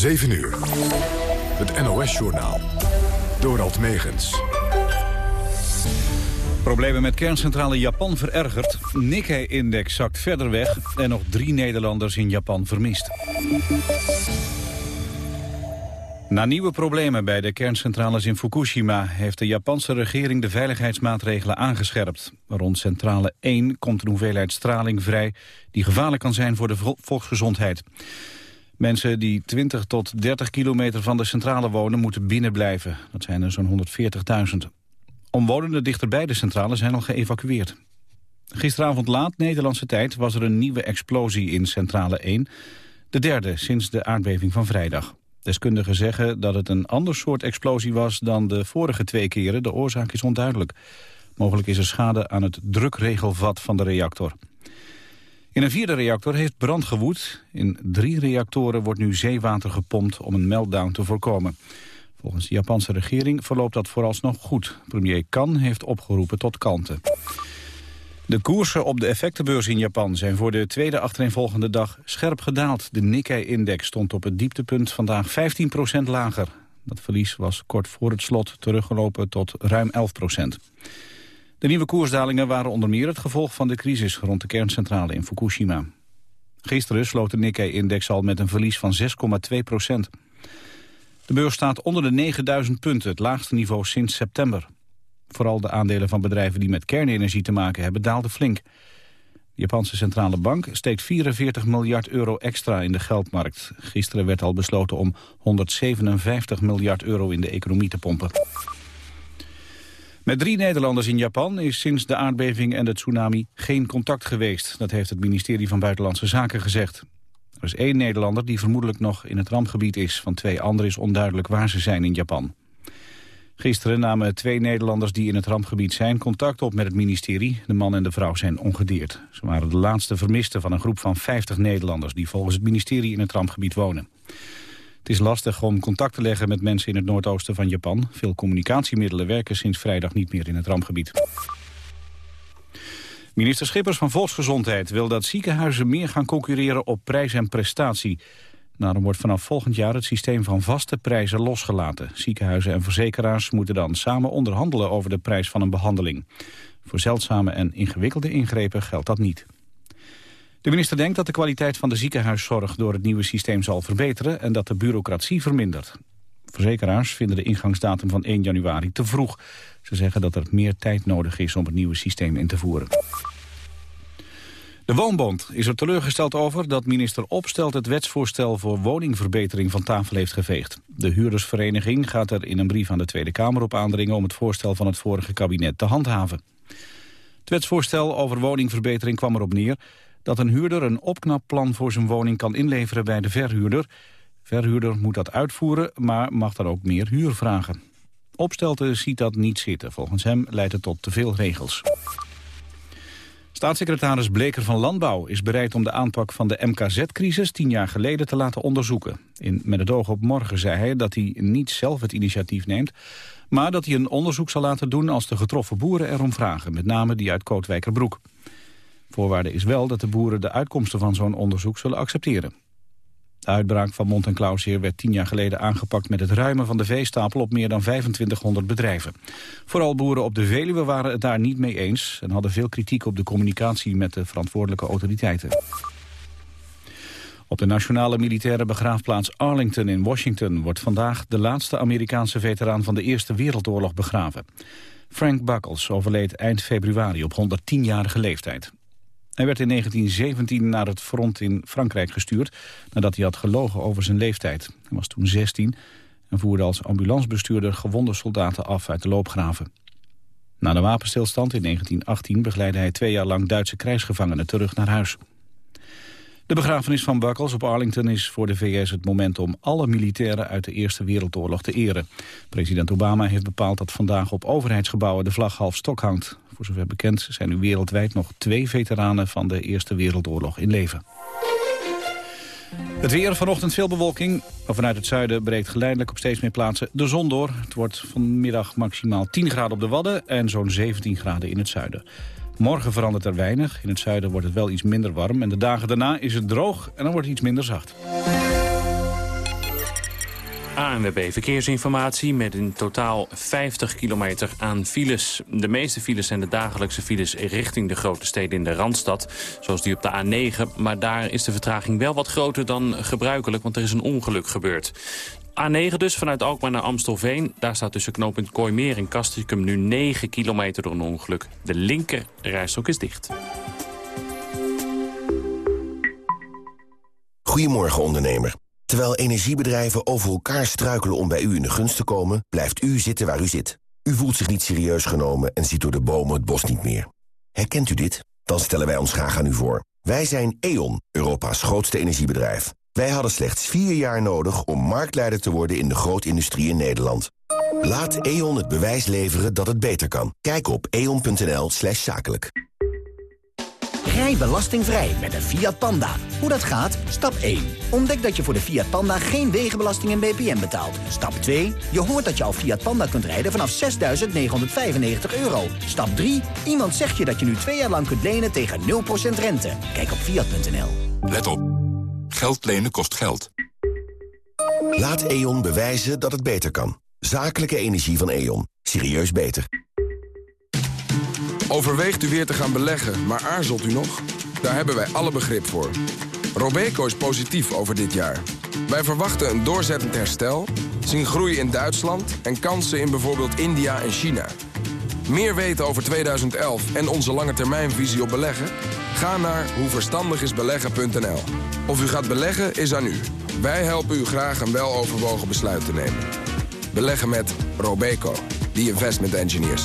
7 uur. Het NOS-journaal. Dorald Megens. Problemen met kerncentrale Japan verergerd. Nikkei-index zakt verder weg en nog drie Nederlanders in Japan vermist. Na nieuwe problemen bij de kerncentrales in Fukushima... heeft de Japanse regering de veiligheidsmaatregelen aangescherpt. Rond centrale 1 komt een hoeveelheid straling vrij... die gevaarlijk kan zijn voor de volksgezondheid. Mensen die 20 tot 30 kilometer van de centrale wonen moeten binnenblijven. Dat zijn er zo'n 140.000. Omwonenden dichterbij de centrale zijn al geëvacueerd. Gisteravond laat, Nederlandse tijd, was er een nieuwe explosie in centrale 1. De derde sinds de aardbeving van vrijdag. Deskundigen zeggen dat het een ander soort explosie was dan de vorige twee keren. De oorzaak is onduidelijk. Mogelijk is er schade aan het drukregelvat van de reactor. In een vierde reactor heeft brand gewoed. In drie reactoren wordt nu zeewater gepompt om een meltdown te voorkomen. Volgens de Japanse regering verloopt dat vooralsnog goed. Premier Kan heeft opgeroepen tot kalmte. De koersen op de effectenbeurs in Japan zijn voor de tweede achtereenvolgende dag scherp gedaald. De Nikkei-index stond op het dieptepunt vandaag 15% lager. Dat verlies was kort voor het slot teruggelopen tot ruim 11 De nieuwe koersdalingen waren onder meer het gevolg van de crisis rond de kerncentrale in Fukushima. Gisteren sloot de Nikkei-index al met een verlies van 6,2% De beurs staat onder de 9000 punten, het laagste niveau sinds september. Vooral de aandelen van bedrijven die met kernenergie te maken hebben daalden flink. De Japanse centrale bank steekt 44 miljard euro extra in de geldmarkt. Gisteren werd al besloten om 157 miljard euro in de economie te pompen. Met drie Nederlanders in Japan is sinds de aardbeving en de tsunami geen contact geweest. Dat heeft het ministerie van Buitenlandse Zaken gezegd. Er is één Nederlander die vermoedelijk nog in het rampgebied is. Van twee anderen is onduidelijk waar ze zijn in Japan. Gisteren namen twee Nederlanders die in het rampgebied zijn contact op met het ministerie. De man en de vrouw zijn ongedeerd. Ze waren de laatste vermisten van een groep van 50 Nederlanders... die volgens het ministerie in het rampgebied wonen. Het is lastig om contact te leggen met mensen in het noordoosten van Japan. Veel communicatiemiddelen werken sinds vrijdag niet meer in het rampgebied. Minister Schippers van Volksgezondheid wil dat ziekenhuizen meer gaan concurreren op prijs en prestatie. Daarom wordt vanaf volgend jaar het systeem van vaste prijzen losgelaten. Ziekenhuizen en verzekeraars moeten dan samen onderhandelen over de prijs van een behandeling. Voor zeldzame en ingewikkelde ingrepen geldt dat niet. De minister denkt dat de kwaliteit van de ziekenhuiszorg door het nieuwe systeem zal verbeteren en dat de bureaucratie vermindert. Verzekeraars vinden de ingangsdatum van 1 januari te vroeg. Ze zeggen dat er meer tijd nodig is om het nieuwe systeem in te voeren. De Woonbond is er teleurgesteld over dat minister Opstelt het wetsvoorstel voor woningverbetering van tafel heeft geveegd. De huurdersvereniging gaat er in een brief aan de Tweede Kamer op aandringen om het voorstel van het vorige kabinet te handhaven. Het wetsvoorstel over woningverbetering kwam erop neer dat een huurder een opknapplan voor zijn woning kan inleveren bij de verhuurder. Verhuurder moet dat uitvoeren, maar mag dan ook meer huur vragen. Opstelten ziet dat niet zitten. Volgens hem leidt het tot te veel regels. Staatssecretaris Bleker van Landbouw is bereid om de aanpak van de MKZ-crisis tien jaar geleden te laten onderzoeken. In Met het oog op morgen zei hij dat hij niet zelf het initiatief neemt, maar dat hij een onderzoek zal laten doen als de getroffen boeren erom vragen, met name die uit Kootwijkerbroek. Voorwaarde is wel dat de boeren de uitkomsten van zo'n onderzoek zullen accepteren. De uitbraak van Mont Clausheer werd tien jaar geleden aangepakt met het ruimen van de veestapel op meer dan 2500 bedrijven. Vooral boeren op de Veluwe waren het daar niet mee eens en hadden veel kritiek op de communicatie met de verantwoordelijke autoriteiten. Op de nationale militaire begraafplaats Arlington in Washington wordt vandaag de laatste Amerikaanse veteraan van de Eerste Wereldoorlog begraven. Frank Buckles overleed eind februari op 110-jarige leeftijd. Hij werd in 1917 naar het front in Frankrijk gestuurd... nadat hij had gelogen over zijn leeftijd. Hij was toen 16 en voerde als ambulancebestuurder gewonde soldaten af uit de loopgraven. Na de wapenstilstand in 1918 begeleidde hij twee jaar lang Duitse krijgsgevangenen terug naar huis. De begrafenis van Buckles op Arlington is voor de VS het moment om alle militairen uit de Eerste Wereldoorlog te eren. President Obama heeft bepaald dat vandaag op overheidsgebouwen de vlag half stok hangt. Voor zover bekend zijn nu wereldwijd nog twee veteranen van de Eerste Wereldoorlog in leven. Het weer, vanochtend veel bewolking. Vanuit het zuiden breekt geleidelijk op steeds meer plaatsen de zon door. Het wordt vanmiddag maximaal 10 graden op de Wadden en zo'n 17 graden in het zuiden. Morgen verandert er weinig. In het zuiden wordt het wel iets minder warm. En de dagen daarna is het droog en dan wordt het iets minder zacht. ANWB Verkeersinformatie met in totaal 50 kilometer aan files. De meeste files zijn de dagelijkse files richting de grote steden in de Randstad. Zoals die op de A9, maar daar is de vertraging wel wat groter dan gebruikelijk... want er is een ongeluk gebeurd. A9 dus, vanuit Alkmaar naar Amstelveen. Daar staat tussen knooppunt Kooimeer en Castricum nu 9 kilometer door een ongeluk. De linker rijstrook is dicht. Goedemorgen ondernemer. Terwijl energiebedrijven over elkaar struikelen om bij u in de gunst te komen... blijft u zitten waar u zit. U voelt zich niet serieus genomen en ziet door de bomen het bos niet meer. Herkent u dit? Dan stellen wij ons graag aan u voor. Wij zijn E.ON, Europa's grootste energiebedrijf. Wij hadden slechts vier jaar nodig om marktleider te worden in de grootindustrie in Nederland. Laat E.ON het bewijs leveren dat het beter kan. Kijk op eon.nl slash zakelijk. Rij belastingvrij met een Fiat Panda. Hoe dat gaat? Stap 1. Ontdek dat je voor de Fiat Panda geen wegenbelasting en BPM betaalt. Stap 2. Je hoort dat je al Fiat Panda kunt rijden vanaf 6.995 euro. Stap 3. Iemand zegt je dat je nu twee jaar lang kunt lenen tegen 0% rente. Kijk op Fiat.nl. Let op. Geld lenen kost geld. Laat E.ON bewijzen dat het beter kan. Zakelijke energie van E.ON. Serieus beter. Overweegt u weer te gaan beleggen, maar aarzelt u nog? Daar hebben wij alle begrip voor. Robeco is positief over dit jaar. Wij verwachten een doorzettend herstel, zien groei in Duitsland... en kansen in bijvoorbeeld India en China. Meer weten over 2011 en onze lange termijnvisie op beleggen? Ga naar hoeverstandigisbeleggen.nl. Of u gaat beleggen is aan u. Wij helpen u graag een weloverwogen besluit te nemen. Beleggen met Robeco, the investment engineers.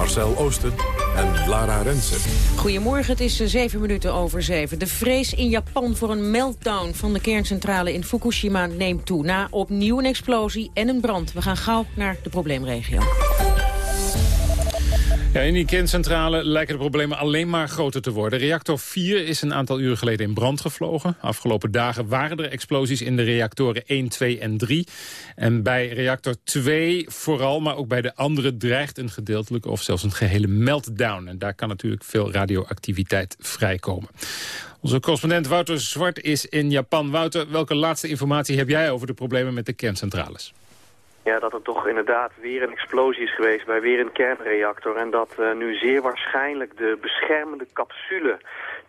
Marcel Oosten en Lara Rensen. Goedemorgen, het is zeven minuten over zeven. De vrees in Japan voor een meltdown van de kerncentrale in Fukushima neemt toe. Na opnieuw een explosie en een brand. We gaan gauw naar de probleemregio. Ja, in die kerncentrale lijken de problemen alleen maar groter te worden. Reactor 4 is een aantal uren geleden in brand gevlogen. Afgelopen dagen waren er explosies in de reactoren 1, 2 en 3. En bij reactor 2 vooral, maar ook bij de andere dreigt een gedeeltelijke of zelfs een gehele meltdown. En daar kan natuurlijk veel radioactiviteit vrijkomen. Onze correspondent Wouter Zwart is in Japan. Wouter, welke laatste informatie heb jij over de problemen met de kerncentrales? Ja, dat er toch inderdaad weer een explosie is geweest bij weer een kernreactor. En dat uh, nu zeer waarschijnlijk de beschermende capsule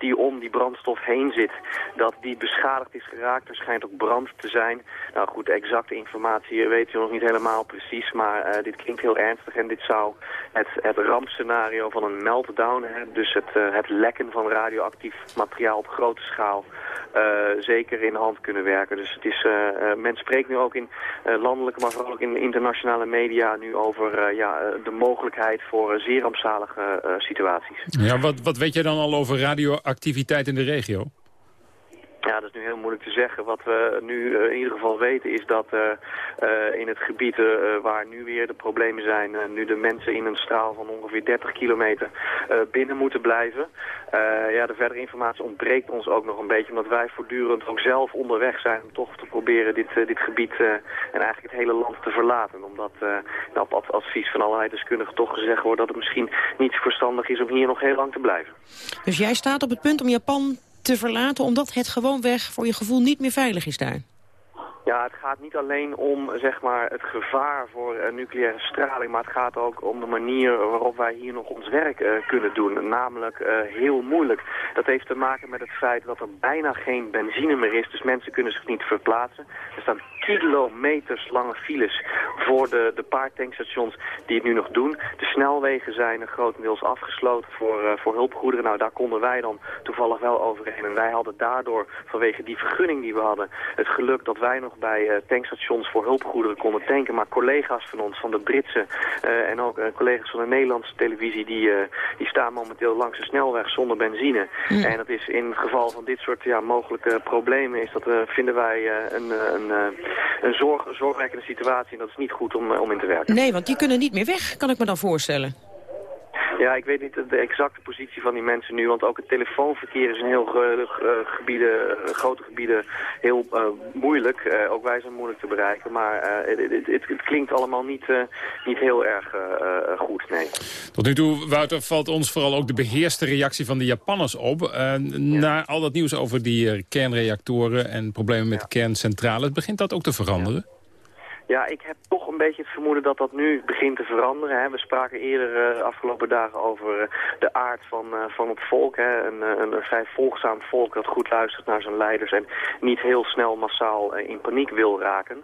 die om die brandstof heen zit, dat die beschadigd is geraakt. Er schijnt ook brand te zijn. Nou goed, exacte informatie weet je nog niet helemaal precies, maar uh, dit klinkt heel ernstig en dit zou het, het rampscenario van een meltdown, hè, dus het, uh, het lekken van radioactief materiaal op grote schaal, uh, zeker in de hand kunnen werken. Dus het is, men spreekt nu ook in landelijke, maar vooral ook in internationale media nu over ja, de mogelijkheid voor zeer rampzalige situaties. Ja, wat, wat weet jij dan al over radioactief? Activiteit in de regio? Ja, dat is nu heel moeilijk te zeggen. Wat we nu uh, in ieder geval weten is dat uh, uh, in het gebied waar nu weer de problemen zijn, nu de mensen in een straal van ongeveer 30 kilometer binnen moeten blijven. ja, de verdere informatie ontbreekt ons ook nog een beetje, omdat wij voortdurend ook zelf onderweg zijn om toch te proberen dit, dit gebied en eigenlijk het hele land te verlaten. Omdat op, op advies van allerlei deskundigen toch gezegd wordt dat het misschien niet verstandig is om hier nog heel lang te blijven. Dus jij staat op het punt om Japan te verlaten... omdat het gewoonweg voor je gevoel niet meer veilig is daar? Ja, het gaat niet alleen om zeg maar, het gevaar voor uh, nucleaire straling, maar het gaat ook om de manier waarop wij hier nog ons werk uh, kunnen doen. Namelijk uh, heel moeilijk. Dat heeft te maken met het feit dat er bijna geen benzine meer is, dus mensen kunnen zich niet verplaatsen. Er staan kilometers lange files voor de, de paar tankstations die het nu nog doen. De snelwegen zijn grotendeels afgesloten voor, voor hulpgoederen. Nou, daar konden wij dan toevallig wel overheen. En wij hadden daardoor, vanwege die vergunning die we hadden, het geluk dat wij nog bij uh, tankstations voor hulpgoederen konden tanken. Maar collega's van ons, van de Britse uh, en ook uh, collega's van de Nederlandse televisie, die, die staan momenteel langs de snelweg zonder benzine. En dat is in het geval van dit soort ja, mogelijke problemen, is dat, vinden wij een, een, een zorg, zorgwekkende situatie en dat is niet goed om, om in te werken. Nee, want die kunnen niet meer weg, kan ik me dan voorstellen. Ja, ik weet niet de exacte positie van die mensen nu, want ook het telefoonverkeer is in heel uh, gebieden, uh, grote gebieden heel uh, moeilijk. ook wij zijn moeilijk te bereiken, maar het, klinkt allemaal niet, niet heel erg goed, nee. Tot nu toe, Wouter, valt ons vooral ook de beheerste reactie van de Japanners op. Ja. Na al dat nieuws over die kernreactoren en problemen met kerncentrales, begint dat ook te veranderen? Ja. Ja, ik heb toch een beetje het vermoeden dat dat nu begint te veranderen. Hè. We spraken eerder de uh, afgelopen dagen over uh, de aard van, uh, van het volk. Hè. Een, een, een, vrij volgzaam volk dat goed luistert naar zijn leiders... en niet heel snel massaal in paniek wil raken.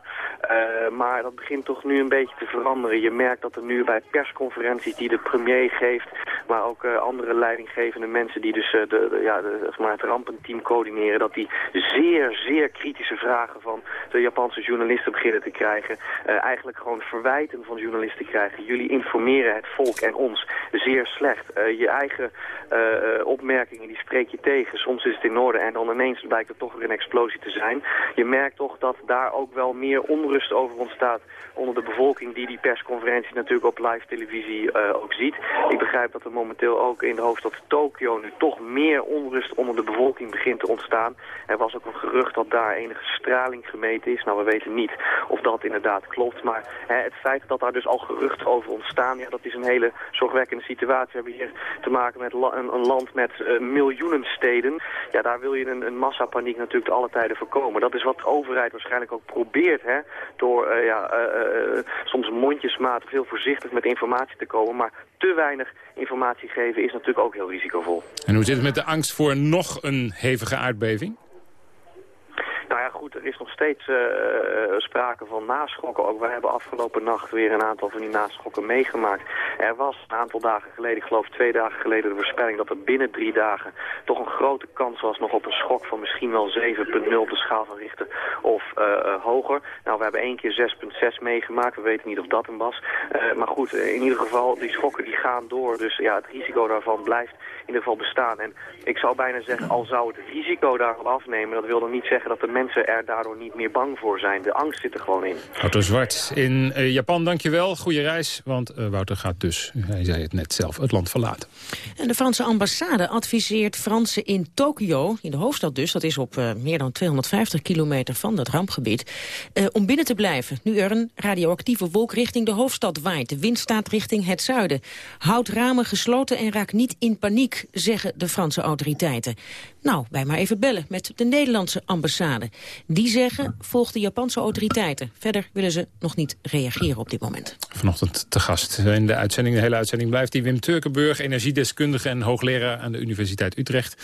maar dat begint toch nu een beetje te veranderen. Je merkt dat er nu bij persconferenties die de premier geeft... maar ook andere leidinggevende mensen die dus de, de, ja, de, het rampenteam coördineren... dat die zeer, zeer kritische vragen van de Japanse journalisten beginnen te krijgen uh, eigenlijk gewoon verwijten van journalisten krijgen. Jullie informeren het volk en ons zeer slecht. Uh, je eigen uh, opmerkingen die spreek je tegen. Soms is het in orde en dan ineens blijkt er toch weer een explosie te zijn. Je merkt toch dat daar ook wel meer onrust over ontstaat onder de bevolking die die persconferentie natuurlijk op live televisie ook ziet. Ik begrijp dat er momenteel ook in de hoofdstad Tokio nu toch meer onrust onder de bevolking begint te ontstaan. Er was ook een gerucht dat daar enige straling gemeten is. Nou, we weten niet of dat inderdaad klopt. Maar hè, het feit dat daar dus al geruchten over ontstaan, ja, dat is een hele zorgwekkende situatie. We hebben hier te maken met een, land met uh, miljoenen steden. Ja, daar wil je een, een massapaniek natuurlijk alle tijden voorkomen. Dat is wat de overheid waarschijnlijk ook probeert, hè, door uh, ja, uh, soms mondjesmatig heel voorzichtig met informatie te komen. Maar te weinig informatie geven is natuurlijk ook heel risicovol. En hoe zit het met de angst voor nog een hevige aardbeving? Nou ja, goed, er is nog steeds uh, sprake van naschokken. Ook wij hebben afgelopen nacht weer een aantal van die naschokken meegemaakt. Er was een aantal dagen geleden, ik geloof twee dagen geleden, de voorspelling dat er binnen drie dagen toch een grote kans was nog op een schok van misschien wel 7,0 op de schaal van Richter of uh, hoger. Nou, we hebben één keer 6,6 meegemaakt. We weten niet of dat hem was. maar goed, in ieder geval, die schokken die gaan door. Dus ja, het risico daarvan blijft ieder geval bestaan. En ik zou bijna zeggen, al zou het risico daarvan afnemen, dat wil dan niet zeggen dat de mensen er daardoor niet meer bang voor zijn. De angst zit er gewoon in. Wouter Zwart in uh, Japan, dankjewel. Goede reis, want uh, Wouter gaat dus, hij zei het net zelf, het land verlaten. En de Franse ambassade adviseert Fransen in Tokio, in de hoofdstad dus, dat is op uh, meer dan 250 kilometer van dat rampgebied, om binnen te blijven. Nu er een radioactieve wolk richting de hoofdstad waait. De wind staat richting het zuiden. Houd ramen gesloten en raak niet in paniek, zeggen de Franse autoriteiten. Nou, wij maar even bellen met de Nederlandse ambassade. Die zeggen, volg de Japanse autoriteiten. Verder willen ze nog niet reageren op dit moment. Vanochtend te gast in de uitzending, de hele uitzending blijft die Wim Turkenburg, energiedeskundige en hoogleraar aan de Universiteit Utrecht.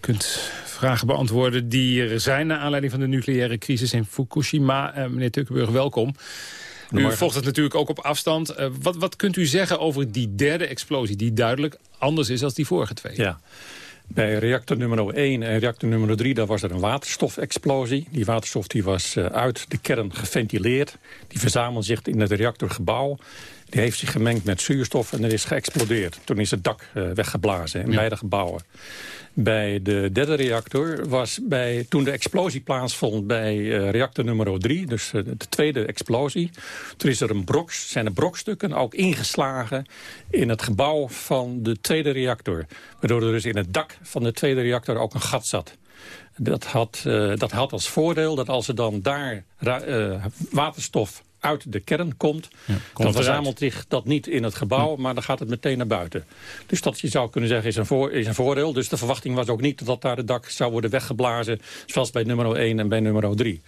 kunt vragen beantwoorden die er zijn naar aanleiding van de nucleaire crisis in Fukushima. Uh, meneer Turkenburg, welkom. U volgt het natuurlijk ook op afstand. Uh, wat, wat kunt u zeggen over die derde explosie... die duidelijk anders is dan die vorige twee? Ja. Bij reactor nummer 1 en reactor nummer 3 daar was er een waterstofexplosie. Die waterstof die was uh, uit de kern geventileerd. Die verzamelde zich in het reactorgebouw. Die heeft zich gemengd met zuurstof en er is geëxplodeerd. Toen is het dak uh, weggeblazen in ja. beide gebouwen. Bij de derde reactor was bij, toen de explosie plaatsvond bij uh, reactor nummer 3, dus uh, de tweede explosie, toen is er een brok, zijn er brokstukken ook ingeslagen in het gebouw van de tweede reactor. Waardoor er dus in het dak van de tweede reactor ook een gat zat. Dat had, dat had als voordeel dat als er dan daar waterstof uit de kern komt... Ja, dan verzamelt zich dat niet in het gebouw, maar dan gaat het meteen naar buiten. Dus dat je zou kunnen zeggen is een, voor, is een voordeel. Dus de verwachting was ook niet dat daar het dak zou worden weggeblazen... zoals bij nummer 1 en bij nummer 3.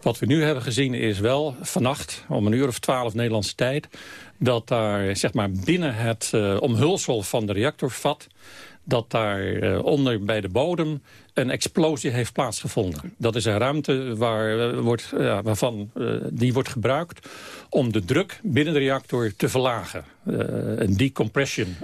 Wat we nu hebben gezien is wel vannacht, om een uur of twaalf Nederlandse tijd... dat daar zeg maar, binnen het uh, omhulsel van de reactorvat dat daar uh, onder bij de bodem een explosie heeft plaatsgevonden. Dat is een ruimte waar, uh, wordt, uh, waarvan die wordt gebruikt om de druk binnen de reactor te verlagen. een decompression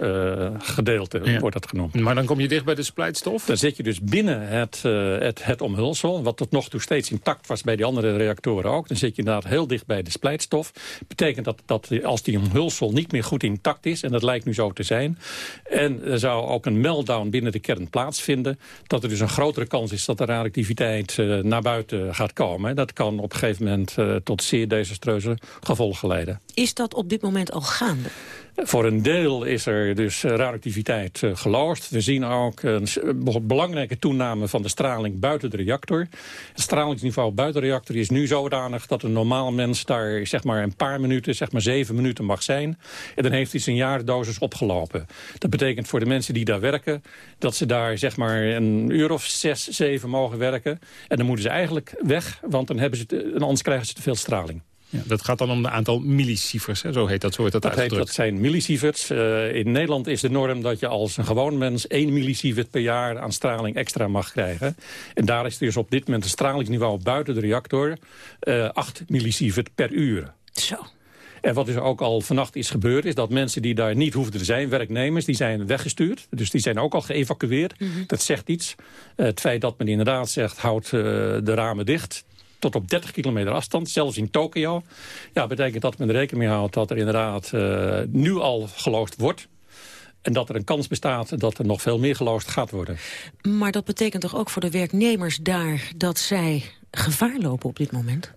gedeelte ja. wordt dat genoemd. Maar dan kom je dicht bij de splijtstof? Dan zit je dus binnen het, het, het omhulsel, wat tot nog toe steeds intact was bij die andere reactoren ook. Dan zit je inderdaad heel dicht bij de splijtstof. betekent dat, dat als die omhulsel niet meer goed intact is, en dat lijkt nu zo te zijn, en er zou ook een meltdown binnen de kern plaatsvinden, dat er dus een grotere kans is dat de radioactiviteit naar buiten gaat komen. Dat kan op een gegeven moment tot zeer desastreuze gevolgen leiden. Is dat op dit moment al gaande? Voor een deel is er dus radioactiviteit uh, geloosd. We zien ook een belangrijke toename van de straling buiten de reactor. Het stralingsniveau buiten de reactor is nu zodanig... dat een normaal mens daar zeg maar een paar minuten, zeg maar zeven minuten mag zijn. En dan heeft hij zijn jaardosis opgelopen. Dat betekent voor de mensen die daar werken... dat ze daar zeg maar een uur of zes, zeven mogen werken. En dan moeten ze eigenlijk weg, want dan hebben ze anders krijgen ze te veel straling. Ja, dat gaat dan om een aantal millisievers, hè? zo heet dat, zo wordt dat, dat Heet, dat zijn millisievers. Uh, in Nederland is de norm dat je als een gewoon mens 1 millisievert per jaar aan straling extra mag krijgen. En daar is dus op dit moment een stralingsniveau buiten de reactor uh, eh, 8 millisievert per uur. Zo. En wat dus ook al vannacht is gebeurd... is dat mensen die daar niet hoefden te zijn, werknemers... die zijn weggestuurd. Dus die zijn ook al geëvacueerd. Mhm. Dat zegt iets. Uh, het feit dat men inderdaad zegt... houd uh, de ramen dicht tot op 30 kilometer afstand, zelfs in Tokio. Ja, betekent dat men rekening mee houdt dat er inderdaad uh, nu al geloosd wordt. En dat er een kans bestaat dat er nog veel meer geloosd gaat worden. Maar dat betekent toch ook voor de werknemers daar dat zij gevaar lopen op dit moment?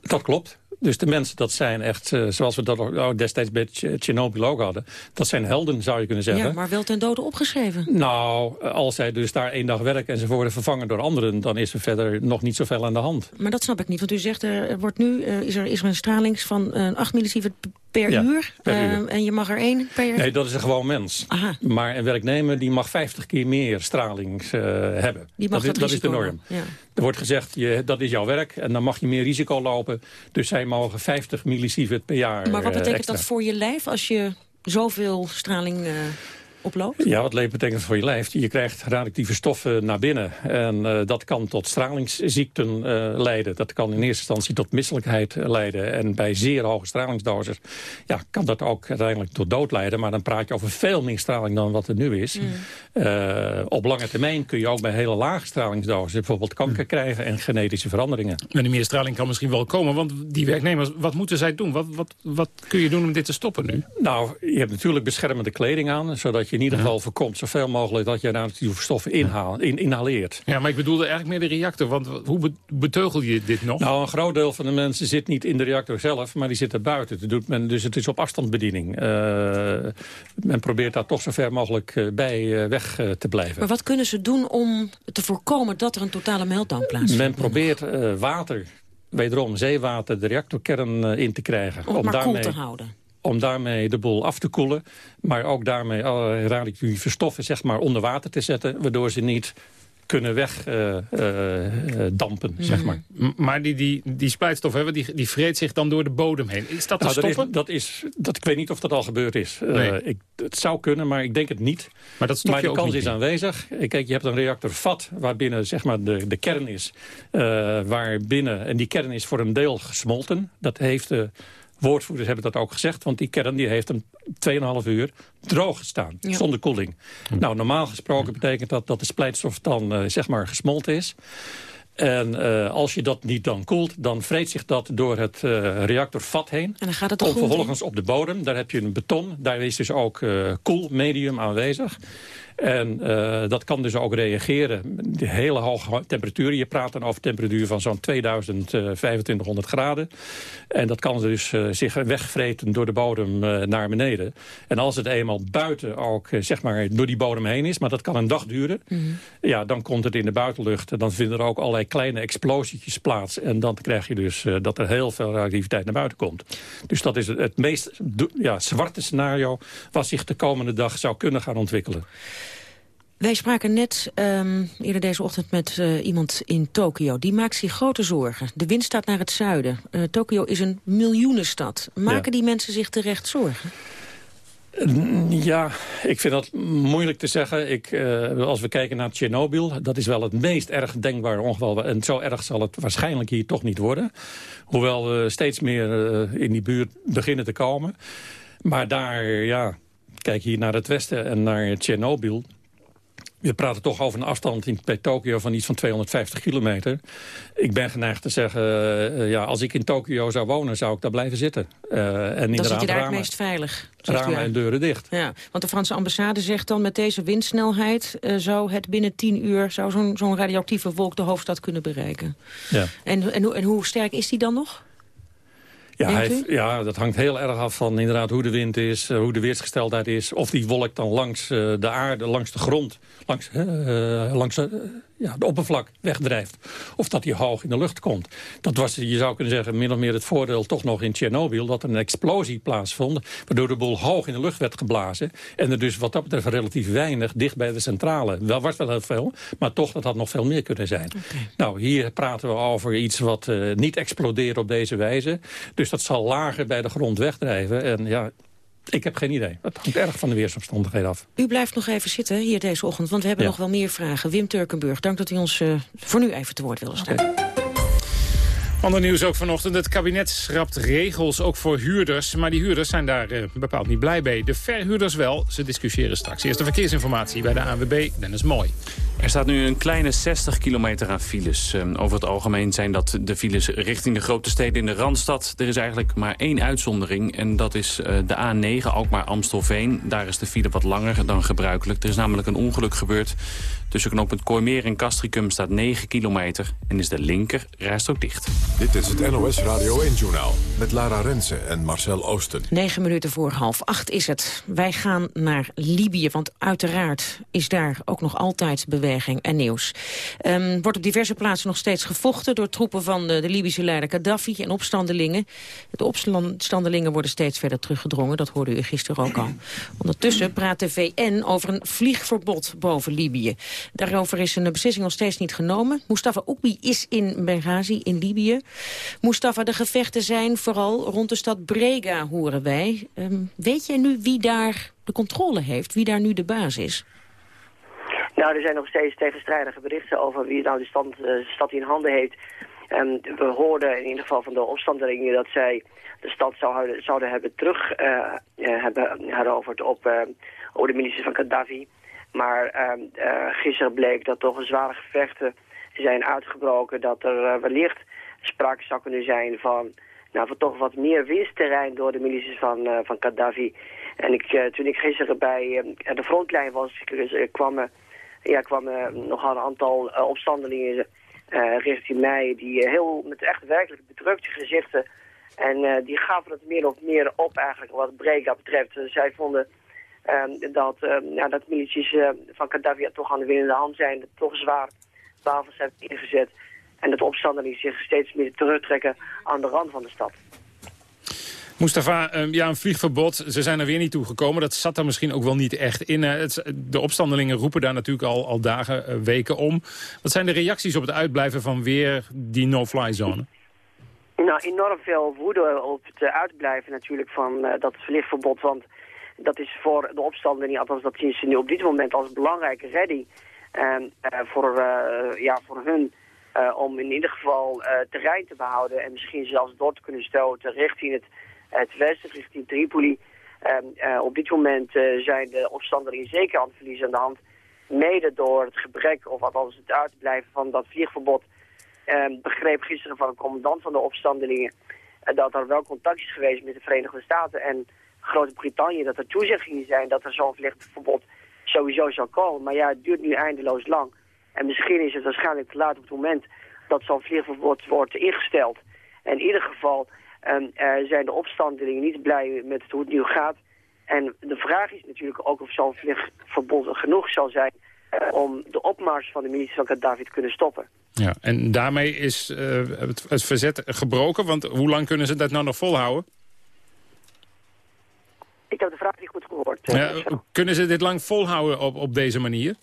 Dat klopt. Dus de mensen, dat zijn echt, uh, zoals we dat ook destijds bij Tsjernobyl ook hadden... dat zijn helden, zou je kunnen zeggen. Ja, maar wel ten dode opgeschreven. Nou, als zij dus daar één dag werken en ze worden vervangen door anderen... dan is er verder nog niet zoveel aan de hand. Maar dat snap ik niet, want u zegt, er wordt nu uh, is, er, is er een stralings van uh, eh, 8 millisievert per, uur, en je mag er één per? Nee, dat is een gewoon mens. Aha. Maar een werknemer die mag 50 keer meer straling hebben. Die mag dat, dat, is de norm. Ja. Er wordt gezegd, je, dat is jouw werk en dan mag je meer risico lopen. Dus zij mogen 50 millisievert per jaar Maar wat betekent extra. dat voor je lijf als je zoveel straling... Oploopt? Ja, wat leven betekent voor je lijf? Je krijgt radioactieve stoffen naar binnen. En uh, dat kan tot stralingsziekten uh, leiden. Dat kan in eerste instantie tot misselijkheid leiden. En bij zeer hoge stralingsdoses ja, kan dat ook uiteindelijk tot dood leiden. Maar dan praat je over veel meer straling dan wat er nu is. Mm. Uh, op lange termijn kun je ook bij hele lage stralingsdoses... bijvoorbeeld kanker mm. krijgen en genetische veranderingen. En die meer straling kan misschien wel komen. Want die werknemers, wat moeten zij doen? Wat, wat, wat kun je doen om dit te stoppen nu? Nou, je hebt natuurlijk beschermende kleding aan... zodat je in ieder geval voorkomt zoveel mogelijk dat je radioactieve stoffen inhaal, in, inhaleert. Ja, maar ik bedoelde eigenlijk meer de reactor. Want hoe beteugel je dit nog? Nou, een groot deel van de mensen zit niet in de reactor zelf, maar die zitten buiten. Dat doet men, dus het is op afstandsbediening. Uh, men probeert daar toch zo ver mogelijk uh, bij uh, weg te blijven. Maar wat kunnen ze doen om te voorkomen dat er een totale meltdown plaatsvindt? Men probeert water wederom zeewater de reactorkern in te krijgen. Om, om maar daarmee, koel te houden om daarmee de boel af te koelen. Maar ook daarmee allerlei radioactieve stoffen zeg maar, onder water te zetten... waardoor ze niet kunnen wegdampen, uh, uh, zeg maar. Maar die, die, die splijtstof, hè, die, die vreet zich dan door de bodem heen. Is dat te nou, stoppen? Dat is, dat is, dat, ik weet niet of dat al gebeurd is. Nee. ik, het zou kunnen, maar ik denk het niet. Maar, dat maar de kans is aanwezig. Kijk, je hebt een reactorvat waarbinnen zeg maar, de, de kern is. waar binnen, en die kern is voor een deel gesmolten. Dat heeft... de Woordvoerders hebben dat ook gezegd, want die kern die heeft een 2,5 uur droog gestaan, zonder koeling. Nou, normaal gesproken betekent dat dat de splijtstof dan uh, zeg maar gesmolten is. En uh, als je dat niet dan koelt, dan vreet zich dat door het uh, reactorvat heen. En dan gaat het vervolgens op de bodem, daar heb je een beton. Daar is dus ook uh, koel medium aanwezig. En uh, dat kan dus ook reageren. De hele hoge temperaturen. Je praat dan over temperatuur van zo'n 2000, uh, 2500 graden. En dat kan dus uh, zich wegvreten door de bodem uh, naar beneden. En als het eenmaal buiten ook zeg maar door die bodem heen is... maar dat kan een dag duren... Mm -hmm. ja, dan komt het in de buitenlucht. En dan vinden er ook allerlei kleine explosietjes plaats. En dan krijg je dus dat er heel veel radioactiviteit naar buiten komt. Dus dat is het, het meest ja, zwarte scenario... wat zich de komende dag zou kunnen gaan ontwikkelen. Wij spraken net um, eerder deze ochtend met uh, iemand in Tokio. Die maakt zich grote zorgen. De wind staat naar het zuiden. Uh, Tokio is een miljoenenstad. Maken ja. die mensen zich terecht zorgen? Ja, ik vind dat moeilijk te zeggen. Ik, uh, als we kijken naar Tsjernobyl, dat is wel het meest erg denkbare ongeval. En zo erg zal het waarschijnlijk hier toch niet worden. Hoewel we steeds meer in die buurt beginnen te komen. Maar daar, ja, kijk hier naar het westen en naar Tsjernobyl we praten toch over een afstand in, bij Tokio van iets van 250 kilometer. Ik ben geneigd te zeggen, uh, ja, als ik in Tokio zou wonen, zou ik daar blijven zitten. Uh, en dan zit je daar het meest veilig. Ramen en deuren dicht. Ja, want de Franse ambassade zegt dan met deze windsnelheid... Uh, zou het binnen 10 uur zou zo'n zo'n radioactieve wolk de hoofdstad kunnen bereiken. Ja. En, en, en hoe sterk is die dan nog? Ja, ja, dat hangt heel erg af van inderdaad hoe de wind is, hoe de weersgesteldheid is. Of die wolk dan langs de aarde, langs de grond, langs, uh, langs ja, de oppervlak wegdrijft. Of dat die hoog in de lucht komt. Dat was, je zou kunnen zeggen, min of meer het voordeel toch nog in Tsjernobyl... dat er een explosie plaatsvond, waardoor de boel hoog in de lucht werd geblazen. En er dus wat dat betreft relatief weinig dicht bij de centrale. Wel was wel heel veel, maar toch dat had nog veel meer kunnen zijn. Nou, hier praten we over iets wat uh, niet explodeert op deze wijze. Dus dat zal lager bij de grond wegdrijven. En ja, ik heb geen idee. Het hangt erg van de weersomstandigheden af. U blijft nog even zitten hier deze ochtend, want we hebben nog wel meer vragen. Wim Turkenburg, dank dat u ons uh, voor nu even te woord wilde staan. Ander nieuws ook vanochtend. Het kabinet schrapt regels ook voor huurders. Maar die huurders zijn daar uh, bepaald niet blij mee. De verhuurders wel. Ze discussiëren straks. Eerst de verkeersinformatie bij de ANWB. Dennis Mooi. Er staat nu een kleine 60 kilometer aan files. Ehm, over het algemeen zijn dat de files richting de grote steden in de Randstad. Er is eigenlijk maar één uitzondering en dat is uh, de A9, Alkmaar-Amstelveen. Daar is de file wat langer dan gebruikelijk. Er is namelijk een ongeluk gebeurd. Tussen knooppunt Kooimeer en Castricum staat 9 kilometer en is de linker ook dicht. Dit is het NOS Radio 1-journaal met Lara Rensen en Marcel Oosten. 9 minuten voor half acht is het. Wij gaan naar Libië, want uiteraard is daar ook nog altijd beweging en nieuws. Um, wordt op diverse plaatsen nog steeds gevochten door troepen van de, de Libische leider Gaddafi en opstandelingen. De opstandelingen worden steeds verder teruggedrongen, dat hoorde u gisteren ook al. Ondertussen praat de VN over een vliegverbod boven Libië. Daarover is een beslissing nog steeds niet genomen. Mustafa Oekbi is in Benghazi in Libië. Mustafa, de gevechten zijn vooral rond de stad Brega, horen wij. Um, weet jij nu wie daar de controle heeft, wie daar nu de baas is? Nou, er zijn nog steeds tegenstrijdige berichten over wie nou de, uh, stad in handen heeft. En we hoorden in ieder geval van de opstandelingen dat zij de stad zou, zouden hebben terug uh, hebben heroverd op, uh, de milities van Gaddafi. Maar ehm, gisteren bleek dat toch zware gevechten zijn uitgebroken. Dat er wellicht sprake zou kunnen zijn van, nou, van toch wat meer winstterrein door de milities van, van Gaddafi. En ik, toen ik gisteren bij de frontlijn was, kwam ja, kwamen nogal een aantal opstandelingen richting mij... die heel met echt werkelijk bedrukte gezichten... en die gaven het meer of meer op eigenlijk wat Brega betreft. zij vonden dat, ja, dat milities van Gaddafi toch aan de winnende hand zijn... toch zwaar wapens hebben ingezet... en dat de opstandelingen zich steeds meer terugtrekken aan de rand van de stad. Mustafa, ehm, ja, een vliegverbod. Ze zijn er weer niet toegekomen. Dat zat er misschien ook wel niet echt in. de opstandelingen roepen daar natuurlijk al, al dagen, eh, weken om. Wat zijn de reacties op het uitblijven van weer die no-fly zone? Nou, enorm veel woede op het uitblijven natuurlijk van uh, dat vliegverbod. Want dat is voor de opstandelingen, althans dat zien ze nu op dit moment als belangrijke redding. Uh, voor, ja, voor hun om in ieder geval terrein te behouden en misschien zelfs door te kunnen stoten richting het het westen, richting Tripoli. Ehm, eh, op dit moment eh, zijn de opstandelingen zeker aan het verliezen aan de hand. Mede door het gebrek, of althans het uitblijven van dat vliegverbod... Ehm, begreep gisteren van een commandant van de opstandelingen... Eh, dat er wel contact is geweest met de Verenigde Staten en Groot-Brittannië... dat er toezeggingen zijn dat er zo'n vliegverbod sowieso zal komen. Maar ja, het duurt nu eindeloos lang. En misschien is het waarschijnlijk te laat op het moment dat zo'n vliegverbod wordt ingesteld. En in ieder geval uh, zijn de opstandelingen niet blij met hoe het nu gaat. En de vraag is natuurlijk ook of zo'n vliegverbod genoeg zal zijn... Uh, om de opmars van de minister van Gaddafi te kunnen stoppen. Ja, en daarmee is het, het, verzet gebroken, want hoe lang kunnen ze dat nou nog volhouden? Ik heb de vraag niet goed gehoord. Ja, kunnen ze dit lang volhouden op, op deze manier?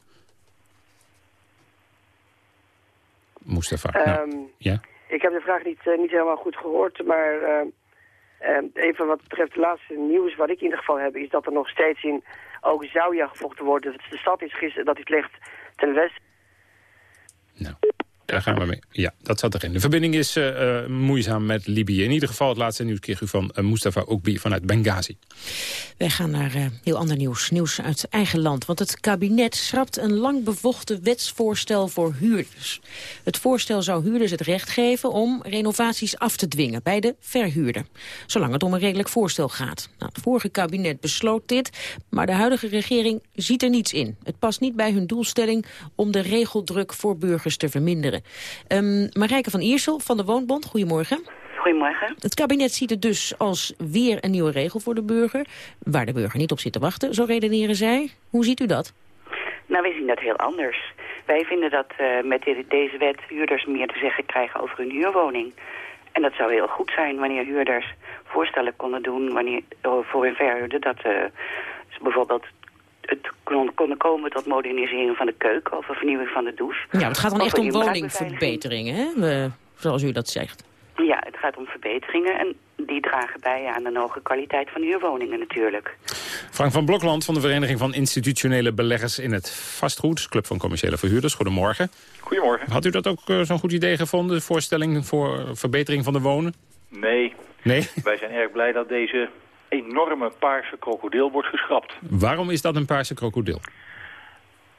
Mustafa, nou, um, ja? Ik heb de vraag niet, uh, niet helemaal goed gehoord, maar uh, uh, even wat betreft het laatste nieuws wat ik in ieder geval heb, is dat er nog steeds in ook Zouja gevochten wordt. Dus de stad is gisteren, dat het ligt ten westen. Nou. Daar gaan we mee. Ja, dat zat erin. De verbinding is uh, moeizaam met Libië. In ieder geval het laatste nieuws kreeg u van uh, Mustafa Oekbi vanuit Benghazi. Wij gaan naar heel ander nieuws. Nieuws uit eigen land. Want het kabinet schrapt een lang bevochten wetsvoorstel voor huurders. Het voorstel zou huurders het recht geven om renovaties af te dwingen bij de verhuurder. Zolang het om een redelijk voorstel gaat. Nou, het vorige kabinet besloot dit, maar de huidige regering ziet er niets in. Het past niet bij hun doelstelling om de regeldruk voor burgers te verminderen. Um, Marijke van Iersel van de Woonbond, goedemorgen. Goedemorgen. Het kabinet ziet het dus als weer een nieuwe regel voor de burger... waar de burger niet op zit te wachten, zo redeneren zij. Hoe ziet u dat? Nou, wij zien dat heel anders. Wij vinden dat uh, met deze wet huurders meer te zeggen krijgen over hun huurwoning. En dat zou heel goed zijn wanneer huurders voorstellen konden doen wanneer, uh, voor hun verhuurder... dat uh, bijvoorbeeld het konden komen tot modernisering van de keuken of een vernieuwing van de douche. Ja, het gaat dan echt om woningverbeteringen, hè? zoals u dat zegt. Ja, het gaat om verbeteringen en die dragen bij aan een hoge kwaliteit van huurwoningen natuurlijk. Frank van Blokland van de Vereniging van Institutionele Beleggers in het Vastgoed, Club van Commerciële Verhuurders. Goedemorgen. Goedemorgen. Had u dat ook uh, zo'n goed idee gevonden, de voorstelling voor verbetering van de wonen? Nee. Nee? Wij zijn erg blij dat deze enorme paarse krokodil wordt geschrapt. Waarom is dat een paarse krokodil?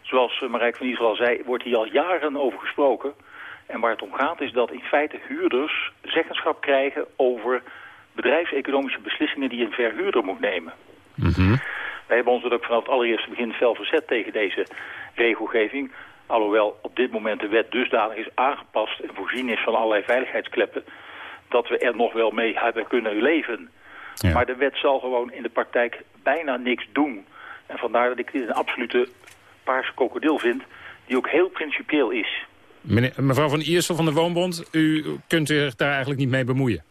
Zoals uh, Marijk van Israël zei, wordt hier al jaren over gesproken. En waar het om gaat is dat in feite huurders zeggenschap krijgen over bedrijfseconomische beslissingen die een verhuurder moet nemen. Mm Wij hebben ons er ook vanaf het allereerste begin fel verzet tegen deze regelgeving. Alhoewel op dit moment de wet dusdanig is aangepast en voorzien is van allerlei veiligheidskleppen... dat we er nog wel mee hebben kunnen leven. Ja. Maar de wet zal gewoon in de praktijk bijna niks doen. En vandaar dat ik dit een absolute paarse krokodil vind... die ook heel principieel is. Meneer, mevrouw van Iersel van de Woonbond, u kunt zich daar eigenlijk niet mee bemoeien.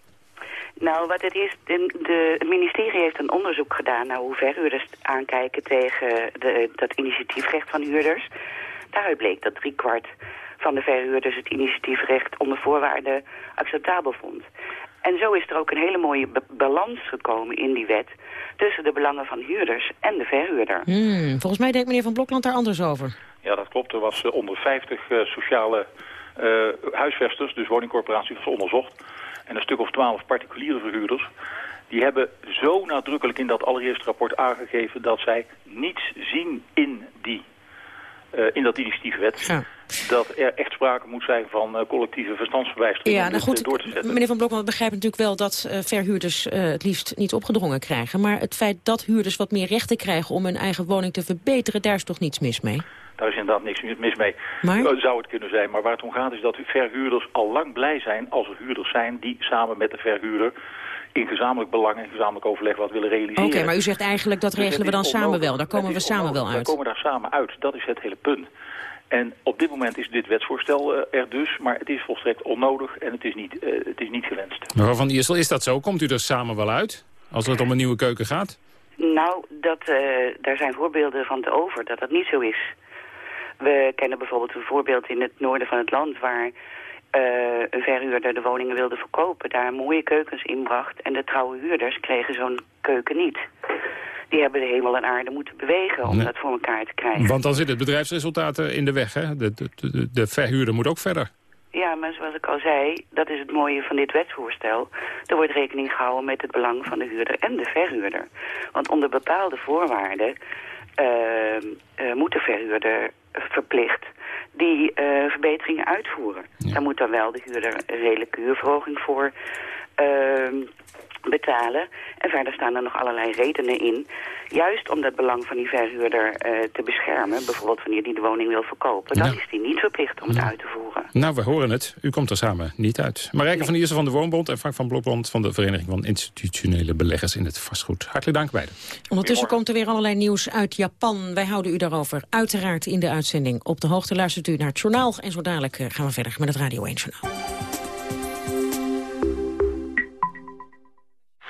Nou, wat het is, de, de, het ministerie heeft een onderzoek gedaan naar hoe verhuurders aankijken tegen de, dat initiatiefrecht van huurders. Daaruit bleek dat driekwart van de verhuurders het initiatiefrecht onder voorwaarden acceptabel vond. En zo is er ook een hele mooie balans gekomen in die wet tussen de belangen van huurders en de verhuurder. Hmm, volgens mij denkt meneer Van Blokland daar anders over. Ja, dat klopt. Er was uh, onder 50 uh, sociale uh, huisvesters, dus woningcorporaties, was onderzocht. En een stuk of 12 particuliere verhuurders. Die hebben zo nadrukkelijk in dat allereerste rapport aangegeven dat zij niets zien in die in dat initiatiefwet. Ja. Dat er echt sprake moet zijn van uh, collectieve verstandsverwijstering ja, om nou goed, door te zetten. Meneer Van Blokman begrijpt natuurlijk wel dat verhuurders het liefst niet opgedrongen krijgen. Maar het feit dat huurders wat meer rechten krijgen om hun eigen woning te verbeteren, daar is toch niets mis mee? Daar is inderdaad niks mis mee. Maar? Zou het kunnen zijn. Maar waar het om gaat is dat verhuurders al lang blij zijn als er huurders zijn die samen met de verhuurder in gezamenlijk belang en gezamenlijk overleg wat willen realiseren. Oké, okay, maar u zegt eigenlijk dat dus regelen we dan samen wel. Daar komen we samen wel uit. We komen daar samen uit. Dat is het hele punt. En op dit moment is dit wetsvoorstel uh, er dus, maar het is volstrekt onnodig en het is niet, uh, het is niet gewenst. Mevrouw Van Iersel, is dat zo? Komt u er samen wel uit, als het om een nieuwe keuken gaat? Nou, dat, uh, daar zijn voorbeelden van te over dat dat niet zo is. We kennen bijvoorbeeld een voorbeeld in het noorden van het land... waar een verhuurder de woningen wilde verkopen, daar mooie keukens inbracht... en de trouwe huurders kregen zo'n keuken niet die hebben de hemel en aarde moeten bewegen om Nee. dat voor elkaar te krijgen. Want dan zit het bedrijfsresultaat in de weg, hè? De, de, de, de verhuurder moet ook verder. Ja, maar zoals ik al zei, dat is het mooie van dit wetsvoorstel. Er wordt rekening gehouden met het belang van de huurder en de verhuurder. Want onder bepaalde voorwaarden uh, uh, moet de verhuurder verplicht die uh, verbeteringen uitvoeren. Ja. Daar moet dan wel de huurder een redelijke huurverhoging voor betalen. En verder staan er nog allerlei redenen in. Juist om dat belang van die verhuurder uh, te beschermen. Bijvoorbeeld wanneer die de woning wil verkopen. Dan is die niet verplicht om het uit te voeren. Nou, we horen het. U komt er samen niet uit. Marijke van Iersen van de Woonbond en Frank van Blokland... van de Vereniging van Institutionele Beleggers in het Vastgoed. Hartelijk dank beiden. Ondertussen komt er weer allerlei nieuws uit Japan. Wij houden u daarover uiteraard in de uitzending op de hoogte. Luistert u naar het journaal en zo dadelijk eh, gaan we verder met het Radio 1 Journaal.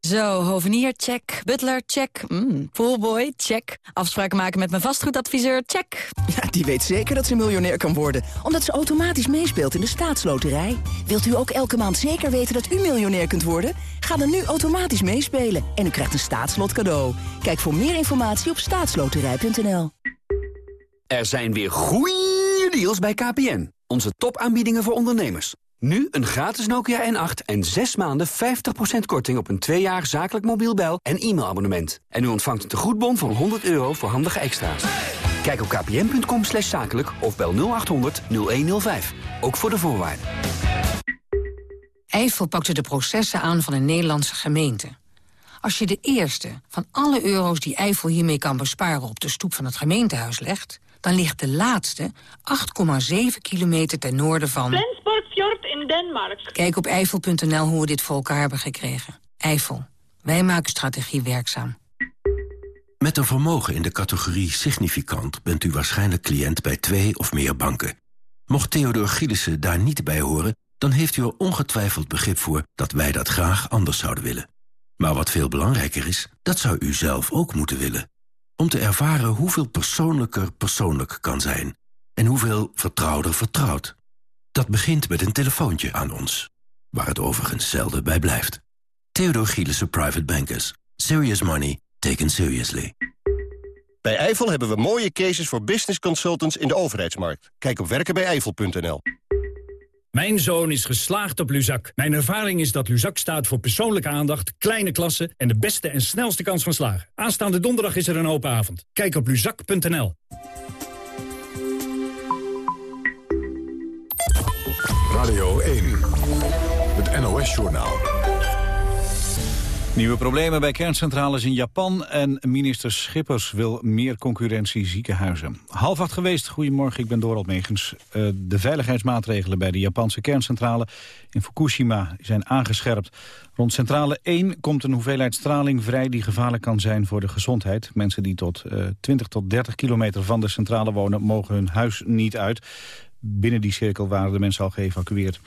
Zo, hovenier, check. Butler, check. Mm, poolboy, check. Afspraken maken met mijn vastgoedadviseur, check. Ja, die weet zeker dat ze miljonair kan worden. Omdat ze automatisch meespeelt in de staatsloterij. Wilt u ook elke maand zeker weten dat u miljonair kunt worden? Ga dan nu automatisch meespelen en u krijgt een staatslot cadeau. Kijk voor meer informatie op staatsloterij.nl. Er zijn weer goeie deals bij KPN. Onze topaanbiedingen voor ondernemers. Nu een gratis Nokia N8 en 6 maanden 50% korting op een 2 jaar zakelijk mobiel bel- en e-mailabonnement. En u ontvangt een tegoedbon van 100 euro voor handige extra's. Kijk op kpn.com slash zakelijk of bel 0800 0105. Ook voor de voorwaarden. Eiffel pakte de processen aan van een Nederlandse gemeente. Als je de eerste van alle euro's die Eiffel hiermee kan besparen... op de stoep van het gemeentehuis legt... dan ligt de laatste 8,7 kilometer ten noorden van... Flensburg in Denemarken. Kijk op eiffel.nl hoe we dit voor elkaar hebben gekregen. Eiffel. Wij maken strategie werkzaam. Met een vermogen in de categorie significant... bent u waarschijnlijk cliënt bij twee of meer banken. Mocht Theodor Gielissen daar niet bij horen... dan heeft u er ongetwijfeld begrip voor dat wij dat graag anders zouden willen. Maar wat veel belangrijker is, dat zou u zelf ook moeten willen. Om te ervaren hoeveel persoonlijker persoonlijk kan zijn. En hoeveel vertrouwder vertrouwd. Dat begint met een telefoontje aan ons. Waar het overigens zelden bij blijft. Theodor Gielissen Private Bankers. Serious money taken seriously. Bij Eifel hebben we mooie cases voor business consultants in de overheidsmarkt. Kijk op werkenbijeifel.nl. Mijn zoon is geslaagd op Luzak. Mijn ervaring is dat Luzak staat voor persoonlijke aandacht, kleine klassen... en de beste en snelste kans van slagen. Aanstaande donderdag is er een open avond. Kijk op luzak.nl. Radio 1, het NOS-journaal. Nieuwe problemen bij kerncentrales in Japan en minister Schippers wil meer concurrentie ziekenhuizen. Half acht geweest, goedemorgen, ik ben Dorald Megens. Uh, de veiligheidsmaatregelen bij de Japanse kerncentrale in Fukushima zijn aangescherpt. Rond centrale 1 komt een hoeveelheid straling vrij die gevaarlijk kan zijn voor de gezondheid. Mensen die tot uh, 20 tot 30 kilometer van de centrale wonen mogen hun huis niet uit. Binnen die cirkel waren de mensen al geëvacueerd.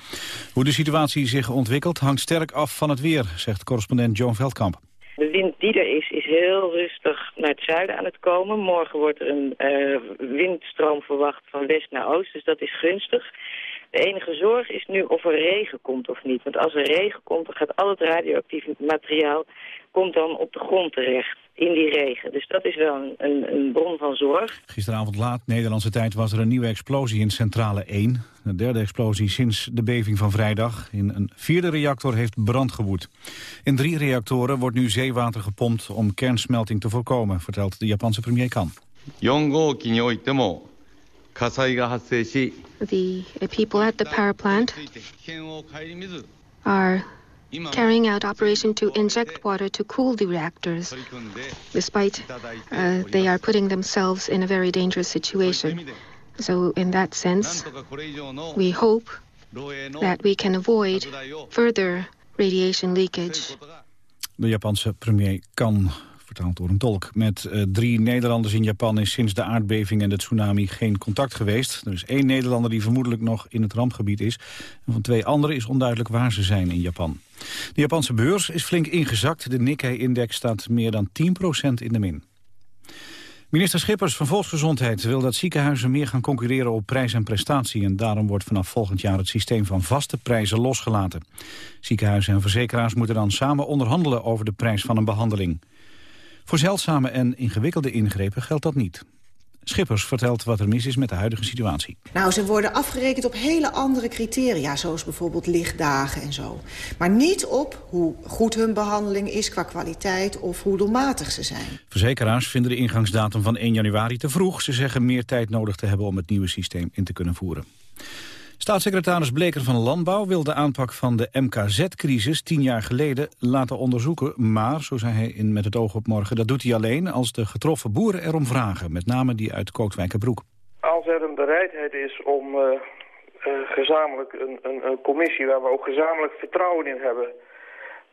Hoe de situatie zich ontwikkelt hangt sterk af van het weer, zegt correspondent Joan Veldkamp. De wind die er is, is heel rustig naar het zuiden aan het komen. Morgen wordt een uh, windstroom verwacht van west naar oost, dus dat is gunstig. De enige zorg is nu of er regen komt of niet. Want als er regen komt, dan gaat al het radioactief materiaal komt dan op de grond terecht in die regen. Dus dat is wel een, een, een, bron van zorg. Gisteravond laat, Nederlandse tijd, was er een nieuwe explosie in centrale 1. De derde explosie sinds de beving van vrijdag. In een vierde reactor heeft brand gewoed. In drie reactoren wordt nu zeewater gepompt om kernsmelting te voorkomen, vertelt de Japanse premier Kan. The people at the power plant are carrying out operation to inject water to cool the reactors, despite uh, they are putting themselves in a very dangerous situation. So in that sense, we hope that we can avoid further radiation leakage. De Japanse premier kan vertaald door een tolk. Met uh, drie Nederlanders in Japan is sinds de aardbeving en de tsunami geen contact geweest. Er is één Nederlander die vermoedelijk nog in het rampgebied is. En van twee anderen is onduidelijk waar ze zijn in Japan. De Japanse beurs is flink ingezakt. De Nikkei-index staat meer dan 10% in de min. Minister Schippers van Volksgezondheid wil dat ziekenhuizen meer gaan concurreren op prijs en prestatie. En daarom wordt vanaf volgend jaar het systeem van vaste prijzen losgelaten. Ziekenhuizen en verzekeraars moeten dan samen onderhandelen over de prijs van een behandeling. Voor zeldzame en ingewikkelde ingrepen geldt dat niet. Schippers vertelt wat er mis is met de huidige situatie. Nou, ze worden afgerekend op hele andere criteria, zoals bijvoorbeeld lichtdagen en zo. Maar niet op hoe goed hun behandeling is qua kwaliteit of hoe doelmatig ze zijn. Verzekeraars vinden de ingangsdatum van 1 januari te vroeg. Ze zeggen meer tijd nodig te hebben om het nieuwe systeem in te kunnen voeren. Staatssecretaris Bleker van Landbouw wil de aanpak van de MKZ-crisis tien jaar geleden laten onderzoeken. Maar, zo zei hij in Met het oog op morgen, dat doet hij alleen als de getroffen boeren erom vragen. Met name die uit Kootwijkerbroek. Als er een bereidheid is om uh, uh, gezamenlijk een, een, een, commissie waar we ook gezamenlijk vertrouwen in hebben...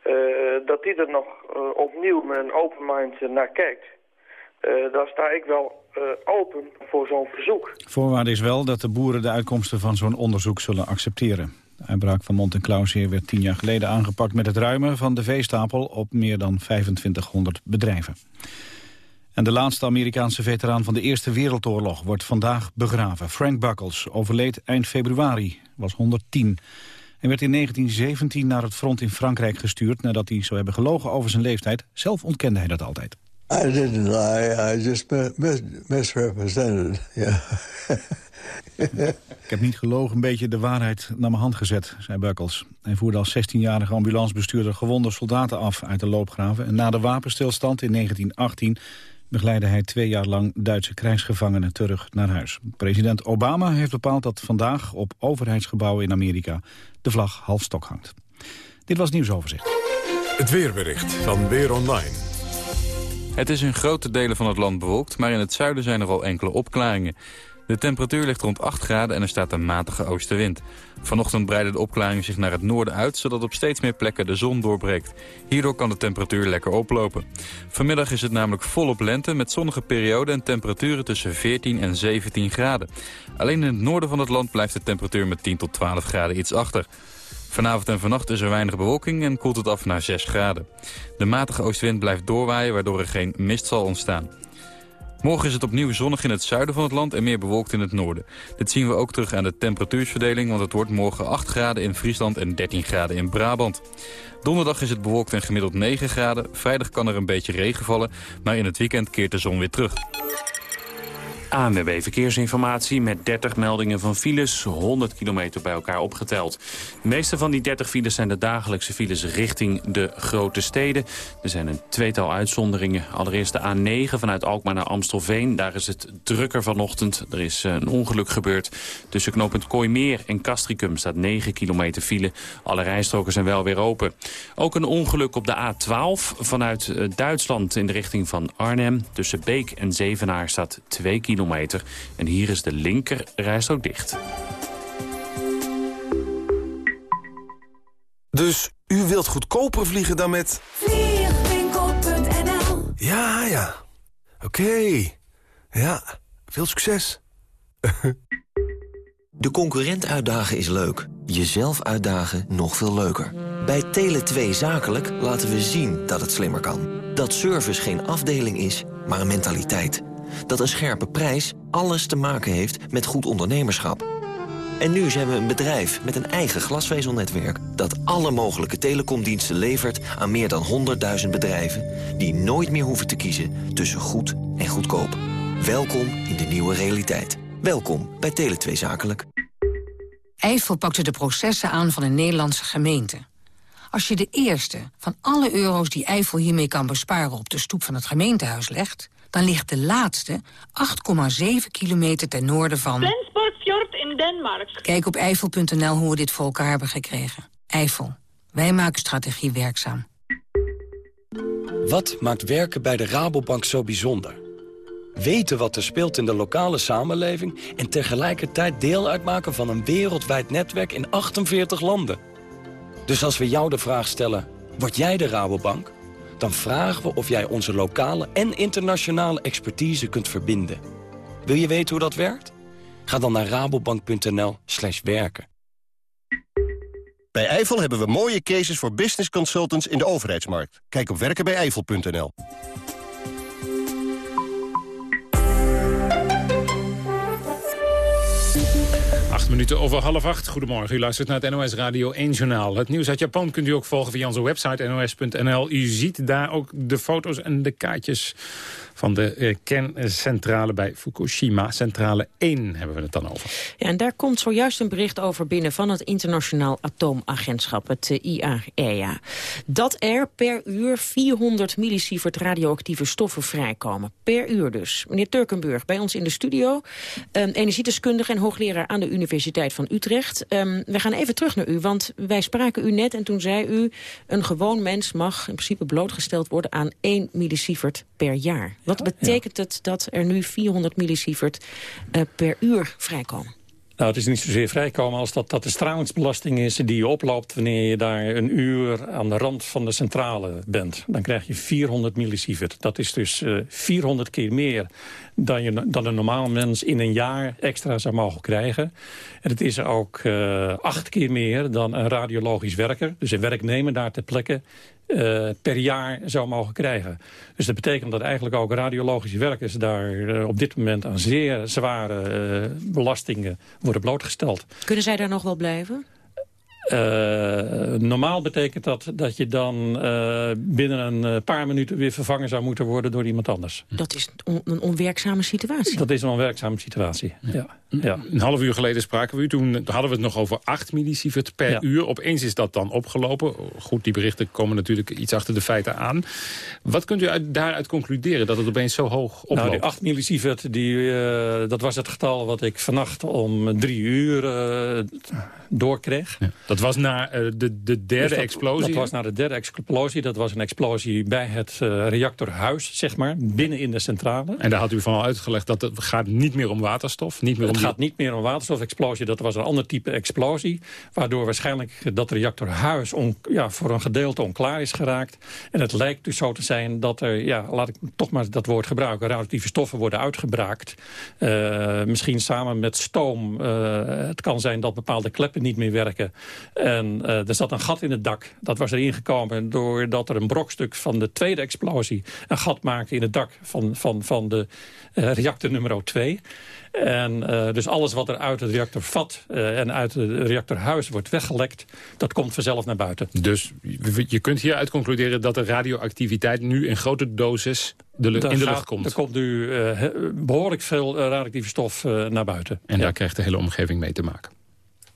Uh, dat die er nog opnieuw met een open mind naar kijkt... daar sta ik wel open voor zo'n verzoek. Voorwaarde is wel dat de boeren de uitkomsten van zo'n onderzoek zullen accepteren. De uitbraak van Mont Clausier werd tien jaar geleden aangepakt met het ruimen van de veestapel op meer dan 2500 bedrijven. En de laatste Amerikaanse veteraan van de Eerste Wereldoorlog wordt vandaag begraven. Frank Buckles overleed eind februari, was 110 en werd in 1917 naar het front in Frankrijk gestuurd... nadat hij zou hebben gelogen over zijn leeftijd. Zelf ontkende hij dat altijd. I didn't lie, I just mis misrepresented. Yeah. Ik heb niet gelogen, een beetje de waarheid naar mijn hand gezet, zei Buckles. Hij voerde als 16-jarige ambulancebestuurder gewonde soldaten af uit de loopgraven. En na de wapenstilstand in 1918 begeleidde hij twee jaar lang Duitse krijgsgevangenen terug naar huis. President Obama heeft bepaald dat vandaag op overheidsgebouwen in Amerika de vlag half stok hangt. Dit was nieuwsoverzicht. Het weerbericht van Weer Online. Het is in grote delen van het land bewolkt, maar in het zuiden zijn er al enkele opklaringen. De temperatuur ligt rond 8 graden en er staat een matige oostenwind. Vanochtend breiden de opklaringen zich naar het noorden uit... zodat op steeds meer plekken de zon doorbreekt. Hierdoor kan de temperatuur lekker oplopen. Vanmiddag is het namelijk volop lente met zonnige perioden... en temperaturen tussen 14 en 17 graden. Alleen in het noorden van het land blijft de temperatuur met 10 tot 12 graden iets achter. Vanavond en vannacht is er weinig bewolking en koelt het af naar 6 graden. De matige oostenwind blijft doorwaaien waardoor er geen mist zal ontstaan. Morgen is het opnieuw zonnig in het zuiden van het land en meer bewolkt in het noorden. Dit zien we ook terug aan de temperatuursverdeling, want het wordt morgen 8 graden in Friesland en 13 graden in Brabant. Donderdag is het bewolkt en gemiddeld 9 graden. Vrijdag kan er een beetje regen vallen, maar in het weekend keert de zon weer terug. ANWB Verkeersinformatie met 30 meldingen van files, 100 kilometer bij elkaar opgeteld. De meeste van die 30 files zijn de dagelijkse files richting de grote steden. Er zijn een tweetal uitzonderingen. Allereerst de A9 vanuit Alkmaar naar Amstelveen. Daar is het drukker vanochtend. Er is een ongeluk gebeurd. Tussen knooppunt Kooimeer en Castricum staat 9 kilometer file. Alle rijstroken zijn wel weer open. Ook een ongeluk op de A12 vanuit eh, Duitsland in de richting van Arnhem. Tussen Beek en Zevenaar staat 2 kilometer kilometer. En hier is de linker ook dicht. Dus u wilt goedkoper vliegen dan met... Vliegwinkel.nl Ja, ja. Oké. Ja, veel succes. De concurrent uitdagen is leuk. Jezelf uitdagen nog veel leuker. Bij Tele2 Zakelijk laten we zien dat het slimmer kan. Dat service geen afdeling is, maar een mentaliteit dat een scherpe prijs alles te maken heeft met goed ondernemerschap. En nu zijn we een bedrijf met een eigen glasvezelnetwerk... dat alle mogelijke telecomdiensten levert aan meer dan 100.000 bedrijven... die nooit meer hoeven te kiezen tussen goed en goedkoop. Welkom in de nieuwe realiteit. Welkom bij Tele2 Zakelijk. Eiffel pakte de processen aan van een Nederlandse gemeente. Als je de eerste van alle euro's die Eiffel hiermee kan besparen... op de stoep van het gemeentehuis legt dan ligt de laatste 8,7 kilometer ten noorden van... Flensburg in Denemarken. Kijk op eifel.nl hoe we dit voor elkaar hebben gekregen. Eifel. Wij maken strategie werkzaam. Wat maakt werken bij de Rabobank zo bijzonder? Weten wat er speelt in de lokale samenleving... en tegelijkertijd deel uitmaken van een wereldwijd netwerk in 48 landen. Dus als we jou de vraag stellen, word jij de Rabobank dan vragen we of jij onze lokale en internationale expertise kunt verbinden. Wil je weten hoe dat werkt? Ga dan naar rabobank.nl slash werken. Bij Eifel hebben we mooie cases voor business consultants in de overheidsmarkt. Kijk op werkenbijeifel.nl. minuten over half acht. Goedemorgen, u luistert naar het NOS Radio 1 Journaal. Het nieuws uit Japan kunt u ook volgen via onze website nos.nl. U ziet daar ook de foto's en de kaartjes van de eh, kerncentrale bij Fukushima. Centrale 1 hebben we het dan over. Ja, en daar komt zojuist een bericht over binnen van het Internationaal Atoomagentschap, het eh, IAEA. Dat er per uur 400 millisievert radioactieve stoffen vrijkomen. Per uur dus. Meneer Turkenburg, bij ons in de studio. Um, en hoogleraar aan de Universiteit van Utrecht. Um, we gaan even terug naar u, want wij spraken u net en toen zei u... een gewoon mens mag in principe blootgesteld worden aan 1 millisievert per jaar. Wat betekent het dat er nu 400 millisievert uh, per uur vrijkomen? Nou, het is niet zozeer vrijkomen als dat, dat de stralingsbelasting is die je oploopt wanneer je daar een uur aan de rand van de centrale bent. Dan krijg je 400 millisievert. Dat is dus uh, 400 keer meer dan, je, dan een normaal mens in een jaar extra zou mogen krijgen. En het is ook uh, acht keer meer dan een radiologisch werker, dus een werknemer daar ter plekke, uh, per jaar zou mogen krijgen. Dus dat betekent dat eigenlijk ook radiologische werkers daar uh, op dit moment aan zeer zware uh, belastingen worden blootgesteld. Kunnen zij daar nog wel blijven? Uh, normaal betekent dat dat je dan uh, binnen een paar minuten weer vervangen zou moeten worden door iemand anders. Dat is on een onwerkzame situatie. Dat is een onwerkzame situatie, ja. ja. Een half uur geleden spraken we u, toen hadden we het nog over 8 millisievert per ja. uur. Opeens is dat dan opgelopen. Goed, die berichten komen natuurlijk iets achter de feiten aan. Wat kunt u uit, daaruit concluderen dat het opeens zo hoog oploopt? Nou, die 8 millisievert, die, uh, dat was het getal wat ik vannacht om drie uur doorkreeg. Ja. Dat was na uh, de, de derde dus dat, explosie? Dat was na de derde explosie. Dat was een explosie bij het uh, reactorhuis, zeg maar, binnen in de centrale. En daar had u van al uitgelegd dat het gaat niet meer om waterstof? Niet meer het om gaat niet meer om waterstofexplosie. Dat was een ander type explosie. Waardoor waarschijnlijk dat reactorhuis on, ja, voor een gedeelte onklaar is geraakt. En het lijkt dus zo te zijn dat er, ja, laat ik toch maar dat woord gebruiken, radioactieve stoffen worden uitgebraakt. Uh, misschien samen met stoom. het kan zijn dat bepaalde kleppen niet meer werken. En uh, er zat een gat in het dak. Dat was erin gekomen doordat er een brokstuk van de tweede explosie... een gat maakte in het dak van, van, van de uh, reactor nummer 2. En uh, dus alles wat er uit het reactorvat en uit het reactorhuis wordt weggelekt... dat komt vanzelf naar buiten. Dus je kunt hieruit concluderen dat de radioactiviteit nu in grote dosis de in de gaat, lucht komt. Er komt nu behoorlijk veel radioactieve stof naar buiten. En ja. daar krijgt de hele omgeving mee te maken.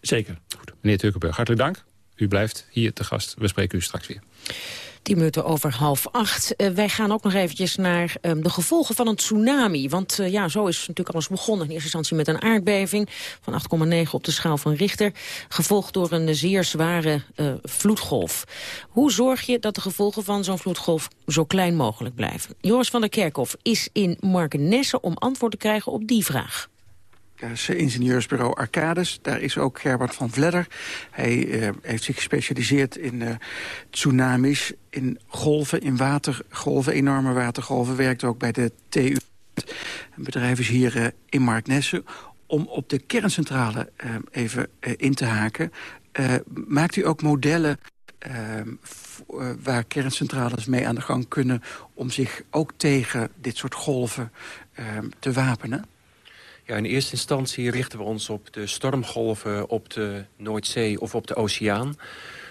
Zeker. Meneer Turkenburg, hartelijk dank. U blijft hier te gast. We spreken u straks weer. 10 minuten over half acht. Uh, wij gaan ook nog eventjes naar um, de gevolgen van een tsunami. Want uh, ja, zo is natuurlijk alles begonnen. In eerste instantie met een aardbeving van 8,9 op de schaal van Richter. Gevolgd door een zeer zware uh, vloedgolf. Hoe zorg je dat de gevolgen van zo'n vloedgolf zo klein mogelijk blijven? Joris van der Kerkhof is in Markenesse om antwoord te krijgen op die vraag. Is ingenieursbureau Arcades. Daar is ook Gerbert van Vledder. Hij uh, heeft zich gespecialiseerd in uh, tsunamis, in golven, in watergolven, enorme watergolven. Werkt ook bij de TU. Een bedrijf is hier uh, in Marknesse. Om op de kerncentrale even in te haken. maakt u ook modellen waar kerncentrales mee aan de gang kunnen... om zich ook tegen dit soort golven te wapenen? Ja, in eerste instantie richten we ons op de stormgolven op de Noordzee of op de oceaan.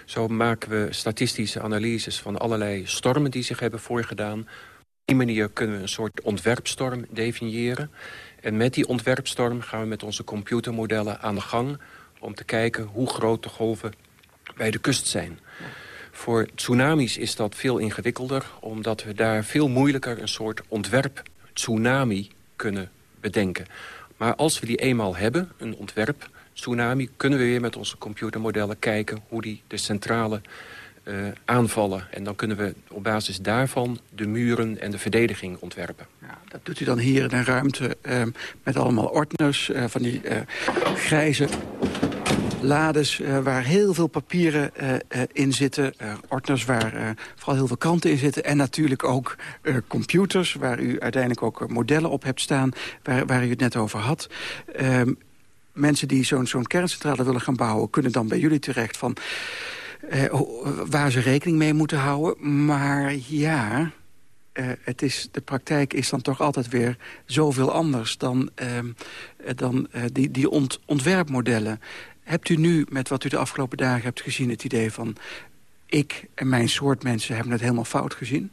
Zo maken we statistische analyses van allerlei stormen die zich hebben voorgedaan. Op die manier kunnen we een soort ontwerpstorm definiëren. En met die ontwerpstorm gaan we met onze computermodellen aan de gang... om te kijken hoe groot de golven bij de kust zijn. Voor tsunamis is dat veel ingewikkelder... omdat we daar veel moeilijker een soort ontwerp-tsunami kunnen bedenken. Maar als we die eenmaal hebben, een ontwerp, tsunami... kunnen we weer met onze computermodellen kijken... hoe die de centrale uh, aanvallen. En dan kunnen we op basis daarvan de muren en de verdediging ontwerpen. Ja, dat doet u dan hier in een ruimte uh, met allemaal ordners... Uh, van die grijze lades uh, waar heel veel papieren uh, uh, in zitten. ordners waar vooral heel veel kranten in zitten. En natuurlijk ook computers waar u uiteindelijk ook modellen op hebt staan. Waar, waar u het net over had. Ehm, mensen die zo'n zo'n kerncentrale willen gaan bouwen... kunnen dan bij jullie terecht van... waar ze rekening mee moeten houden. Maar ja... Het is, de praktijk is dan toch altijd weer zoveel anders dan, uh, dan die, die ont, ontwerpmodellen. Hebt u nu, met wat u de afgelopen dagen hebt gezien... het idee van, ik en mijn soort mensen hebben het helemaal fout gezien?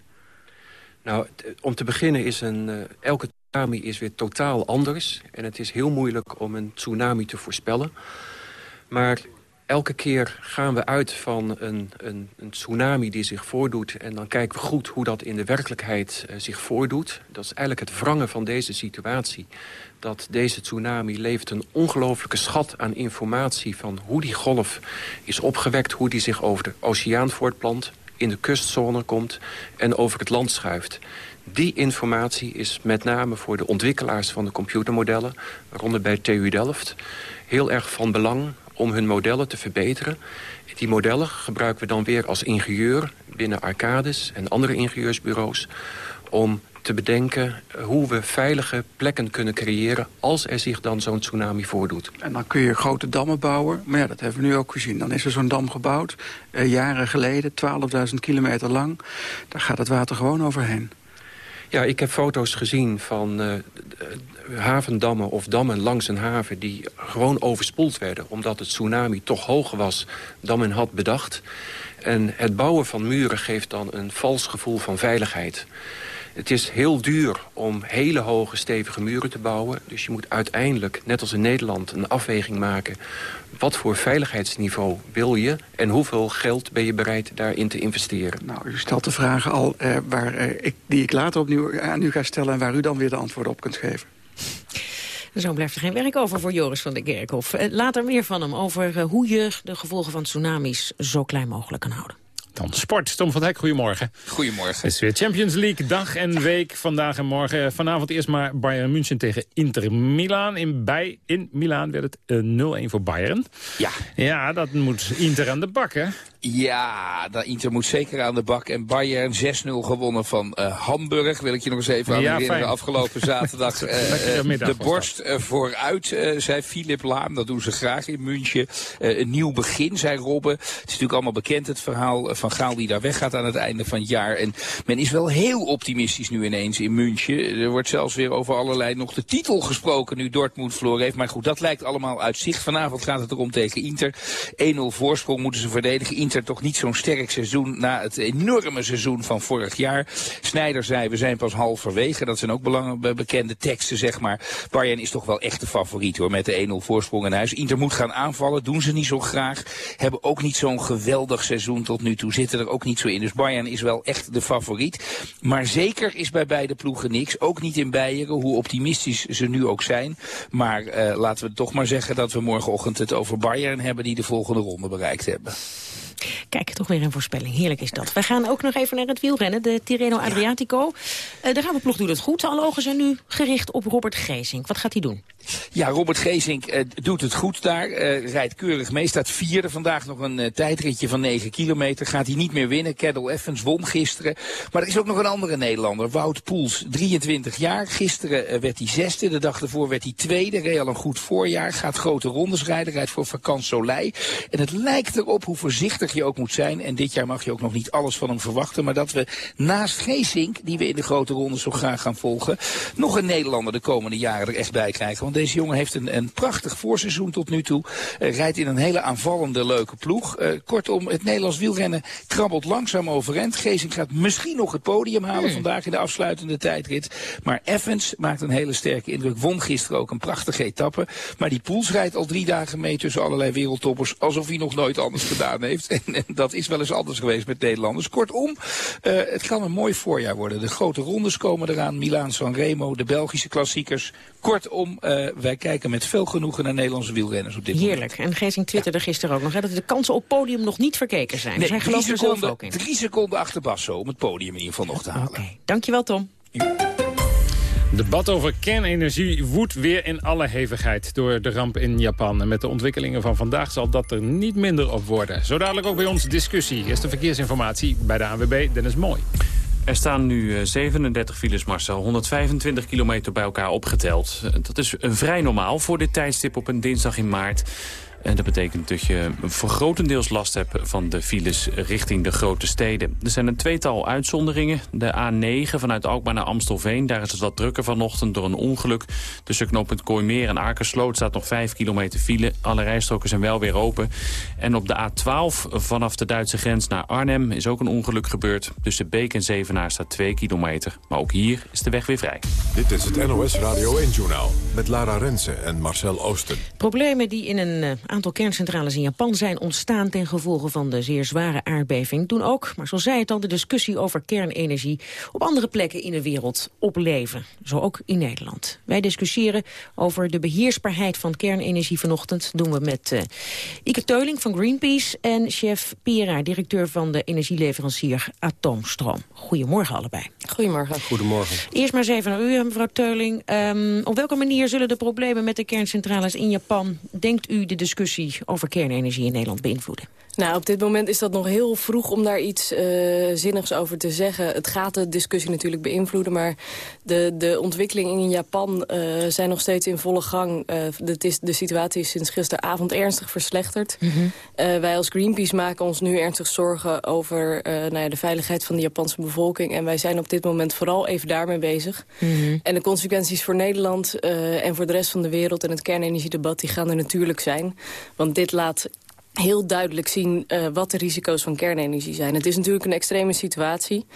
Nou, om te beginnen is een... Uh, elke tsunami is weer totaal anders. En het is heel moeilijk om een tsunami te voorspellen. Maar elke keer gaan we uit van een, een, een, tsunami die zich voordoet... en dan kijken we goed hoe dat in de werkelijkheid uh, zich voordoet. Dat is eigenlijk het wrangen van deze situatie. Dat deze tsunami levert een ongelooflijke schat aan informatie... van hoe die golf is opgewekt, hoe die zich over de oceaan voortplant... in de kustzone komt en over het land schuift. Die informatie is met name voor de ontwikkelaars van de computermodellen... waaronder bij TU Delft heel erg van belang om hun modellen te verbeteren. Die modellen gebruiken we dan weer als ingenieur binnen Arcades en andere ingenieursbureaus... om te bedenken hoe we veilige plekken kunnen creëren... als er zich dan zo'n tsunami voordoet. En dan kun je grote dammen bouwen. Maar ja, dat hebben we nu ook gezien. Dan is er zo'n dam gebouwd, eh, jaren geleden, 12.000 kilometer lang. Daar gaat het water gewoon overheen. Ja, ik heb foto's gezien van uh, havendammen of dammen langs een haven... die gewoon overspoeld werden, omdat het tsunami toch hoger was dan men had bedacht. En het bouwen van muren geeft dan een vals gevoel van veiligheid. Het is heel duur om hele hoge stevige muren te bouwen. Dus je moet uiteindelijk, net als in Nederland, een afweging maken... wat voor veiligheidsniveau wil je en hoeveel geld ben je bereid daarin te investeren. Nou, u stelt de vragen al eh, waar, eh, ik, die ik later opnieuw aan u ga stellen... en waar u dan weer de antwoorden op kunt geven. Zo blijft er geen werk over voor Joris van der Kerkhof. Eh, later meer van hem over eh, hoe je de gevolgen van tsunamis zo klein mogelijk kan houden. Dan sport. Tom van Hek, goedemorgen. Goedemorgen. Het is weer Champions League, dag en week, vandaag en morgen. Vanavond eerst maar Bayern München tegen Inter Milaan. In, bij, in Milaan werd het 0-1 voor Bayern. Ja. Ja, dat moet Inter aan de bak, hè? Ja, dat Inter moet zeker aan de bak. En Bayern 6-0 gewonnen van uh, Hamburg. Wil ik je nog eens even aan ja, herinneren. Afgelopen zaterdag uh, de borst uh, vooruit, zei Philip Laam. Dat doen ze graag in München. een nieuw begin, zei Robben. Het is natuurlijk allemaal bekend het verhaal van Gaal die daar weggaat aan het einde van het jaar. En men is wel heel optimistisch nu ineens in München. Er wordt zelfs weer over allerlei nog de titel gesproken nu Dortmund verloren heeft. Maar goed, dat lijkt allemaal uit zicht. Vanavond gaat het erom tegen Inter. 1-0 voorsprong moeten ze verdedigen. Inter toch niet zo'n sterk seizoen na het enorme seizoen van vorig jaar. Snijder zei, we zijn pas halverwege. Dat zijn ook belangrijke bekende teksten, zeg maar. Bayern is toch wel echt de favoriet hoor, met de 1-0 voorsprong in huis. Inter moet gaan aanvallen, doen ze niet zo graag. Hebben ook niet zo'n geweldig seizoen tot nu toe. Zitten er ook niet zo in. Dus Bayern is wel echt de favoriet. Maar zeker is bij beide ploegen niks. Ook niet in Beieren, hoe optimistisch ze nu ook zijn. Maar uh, laten we toch maar zeggen dat we morgenochtend het over Bayern hebben... die de volgende ronde bereikt hebben. Kijk, toch weer een voorspelling. Heerlijk is dat. We gaan ook nog even naar het wielrennen, de Tirreno Adriatico. Uh, de Rabobank doet het goed. Alle ogen zijn nu gericht op Robert Geesink. Wat gaat hij doen? Ja, Robert Geesink uh, doet het goed daar. Uh, rijdt keurig mee. Staat vierde. Vandaag nog een uh, tijdritje van 9 kilometer. Gaat hij niet meer winnen. Kettle Evans won gisteren. Maar er is ook nog een andere Nederlander. Wout Poels, 23 jaar. Gisteren werd hij zesde. De dag ervoor werd hij tweede. Reed al een goed voorjaar. Gaat grote rondes rijden. Rijdt voor Vakant Soleil. En het lijkt erop hoe voorzichtig je ook moet zijn. En dit jaar mag je ook nog niet alles van hem verwachten. Maar dat we naast Geesink, die we in de grote rondes zo graag gaan volgen... nog een Nederlander de komende jaren er echt bij krijgen. Want deze jongen heeft een, een prachtig voorseizoen tot nu toe. Uh, rijdt in een hele aanvallende, leuke ploeg. Uh, kortom, het Nederlands wielrennen krabbelt langzaam overeind. Geesink gaat misschien nog het podium halen hmm. vandaag in de afsluitende tijdrit. Maar Evans maakt een hele sterke indruk. Won gisteren ook een prachtige etappe. Maar die Poels rijdt al drie dagen mee tussen allerlei wereldtoppers. Alsof hij nog nooit anders gedaan heeft. En, en dat is wel eens anders geweest met Nederlanders. Kortom, uh, het kan een mooi voorjaar worden. De grote rondes komen eraan. Milaan San Remo, de Belgische klassiekers. Kortom, uh, wij kijken met veel genoegen naar Nederlandse wielrenners op dit Heerlijk. moment. Heerlijk. En Geesing twitterde ja. gisteren ook nog hè, dat de kansen op podium nog niet verkeken zijn. Nee, dus hij gelooft er zelf seconden, ook in. drie seconden achter Basso om het podium in ieder geval nog te halen. Oké, okay. dankjewel Tom. Debat over kernenergie woedt weer in alle hevigheid door de ramp in Japan. En met de ontwikkelingen van vandaag zal dat er niet minder op worden. Zo dadelijk ook bij ons discussie. Eerst de verkeersinformatie bij de ANWB, Dennis Mooi. Er staan nu 37 files, Marcel. 125 kilometer bij elkaar opgeteld. Dat is vrij normaal voor dit tijdstip op een dinsdag in maart. En dat betekent dat je vergrotendeels last hebt van de files richting de grote steden. Er zijn een tweetal uitzonderingen. De A9 vanuit Alkmaar naar Amstelveen. Daar is het wat drukker vanochtend door een ongeluk. Tussen knooppunt Kooimeer en Akersloot staat nog 5 kilometer file. Alle rijstroken zijn wel weer open. En op de A12 vanaf de Duitse grens naar Arnhem is ook een ongeluk gebeurd. Tussen Beek en Zevenaar staat 2 kilometer. Maar ook hier is de weg weer vrij. Dit is het NOS Radio 1-journaal met Lara Rensen en Marcel Oosten. Problemen die in een aantal kerncentrales in Japan zijn ontstaan ten gevolge van de zeer zware aardbeving. Doen ook, maar zoals zei het al, de discussie over kernenergie op andere plekken in de wereld opleven. Zo ook in Nederland. Wij discussiëren over de beheersbaarheid van kernenergie vanochtend. Doen we met uh, Ike Teuling van Greenpeace en chef Pera, directeur van de energieleverancier Atoomstroom. Goedemorgen allebei. Goedemorgen. Goedemorgen. Eerst maar eens even naar u, mevrouw Teuling. Um, op welke manier zullen de problemen met de kerncentrales in Japan... denkt u de discussie over kernenergie in Nederland beïnvloeden? Nou, op dit moment is dat nog heel vroeg om daar iets uh, zinnigs over te zeggen. Het gaat de discussie natuurlijk beïnvloeden, maar de, de ontwikkelingen in Japan uh, zijn nog steeds in volle gang. Uh, de, is, de situatie is sinds gisteravond ernstig verslechterd. Mm -hmm. wij als Greenpeace maken ons nu ernstig zorgen over nou ja, de veiligheid van de Japanse bevolking. En wij zijn op dit moment vooral even daarmee bezig. Mm -hmm. En de consequenties voor Nederland en voor de rest van de wereld en het kernenergiedebat die gaan er natuurlijk zijn. Want dit laat heel duidelijk zien uh, wat de risico's van kernenergie zijn. Het is natuurlijk een extreme situatie.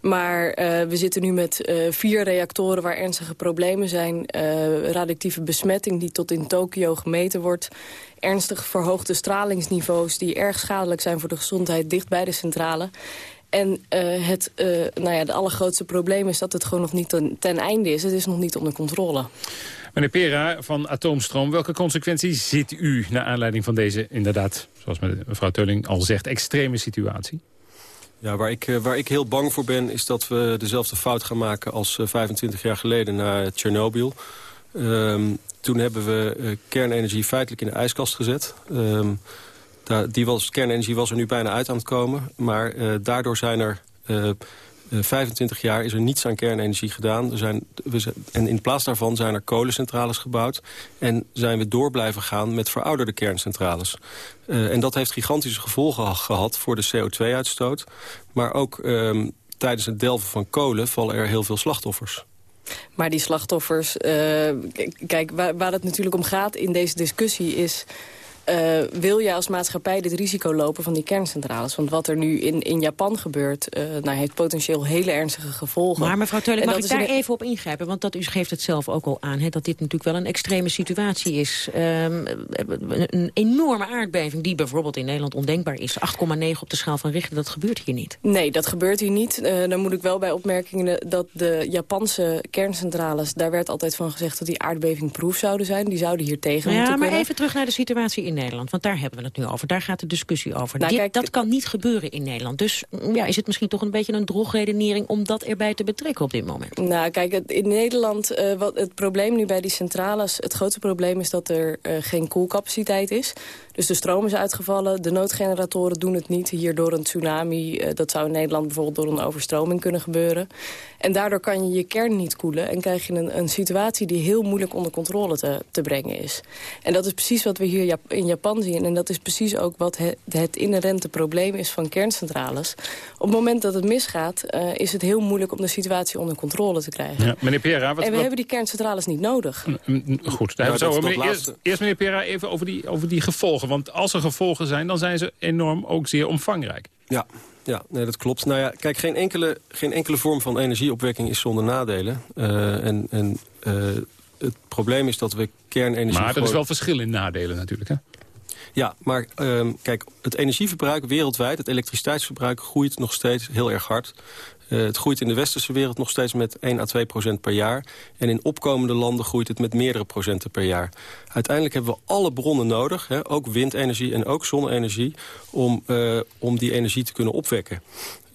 Maar uh, we zitten nu met uh, vier reactoren waar ernstige problemen zijn. radioactieve besmetting die tot in Tokio gemeten wordt. Ernstig verhoogde stralingsniveaus die erg schadelijk zijn voor de gezondheid dicht bij de centrale. En het nou ja, de allergrootste probleem is dat het gewoon nog niet ten einde is. Het is nog niet onder controle. Meneer Pera van Atoomstroom, welke consequenties ziet u... naar aanleiding van deze, inderdaad, zoals mevrouw Teuling al zegt, extreme situatie? Ja, waar ik, waar ik heel bang voor ben, is dat we dezelfde fout gaan maken... als 25 jaar geleden na Tsjernobyl. Um, toen hebben we uh, kernenergie feitelijk in de ijskast gezet. Daar, die was, kernenergie was er nu bijna uit aan het komen. Maar daardoor zijn er... 25 jaar is er niets aan kernenergie gedaan. Er zijn, we zijn, en in plaats daarvan zijn er kolencentrales gebouwd. En zijn we door blijven gaan met verouderde kerncentrales. Uh, en dat heeft gigantische gevolgen gehad voor de CO2-uitstoot. Maar ook um, tijdens het delven van kolen vallen er heel veel slachtoffers. Maar die slachtoffers, uh, kijk, waar het natuurlijk om gaat in deze discussie is... Uh, wil je als maatschappij dit risico lopen van die kerncentrales? Want wat er nu in, in Japan gebeurt, uh, nou, heeft potentieel hele ernstige gevolgen. Maar mevrouw Teulik, mag ik daar een... even op ingrijpen? Want dat, u geeft het zelf ook al aan, hè, dat dit natuurlijk wel een extreme situatie is. Um, een enorme aardbeving die bijvoorbeeld in Nederland ondenkbaar is. 8,9 op de schaal van Richter, dat gebeurt hier niet. Nee, dat gebeurt hier niet. Uh, dan moet ik wel bij opmerkingen dat de Japanse kerncentrales... daar werd altijd van gezegd dat die aardbevingproef zouden zijn. Die zouden hier tegen ja, moeten maar kunnen. even terug naar de situatie in Nederland? Want daar hebben we het nu over. Daar gaat de discussie over. Nou, Dit, kijk, dat kan niet gebeuren in Nederland. Dus ja, is het misschien toch een beetje een drogredenering... om dat erbij te betrekken op dit moment? Nou, kijk, in Nederland, uh, wat het probleem nu bij die centrales... het grootste probleem is dat er uh, geen koelcapaciteit is. Dus de stroom is uitgevallen, de noodgeneratoren doen het niet. Hier door een tsunami, uh, dat zou in Nederland bijvoorbeeld door een overstroming kunnen gebeuren. En daardoor kan je je kern niet koelen en krijg je een, een situatie die heel moeilijk onder controle te, te brengen is. En dat is precies wat we hier in Japan zien. En dat is precies ook wat het, het inherente probleem is van kerncentrales. Op het moment dat het misgaat, uh, is het heel moeilijk om de situatie onder controle te krijgen. Ja, meneer Pera, wat, en we wat... hebben die kerncentrales niet nodig. Goed, daar ja, hebben we zo. Meneer, eerst, eerst meneer Pera even over die, over die gevolgen. Want als er gevolgen zijn, dan zijn ze enorm ook zeer omvangrijk. Ja, ja, nee, dat klopt. Nou ja, kijk, geen enkele, geen enkele vorm van energieopwekking is zonder nadelen. Uh, en en uh, het probleem is dat we kernenergie... Maar er is wel verschil in nadelen natuurlijk, hè? Ja, maar um, kijk, het energieverbruik wereldwijd, het elektriciteitsverbruik... groeit nog steeds heel erg hard. Uh, het groeit in de westerse wereld nog steeds met 1 à 2 procent per jaar. En in opkomende landen groeit het met meerdere procenten per jaar. Uiteindelijk hebben we alle bronnen nodig, hè, ook windenergie en ook zonne-energie... Om, uh, om die energie te kunnen opwekken.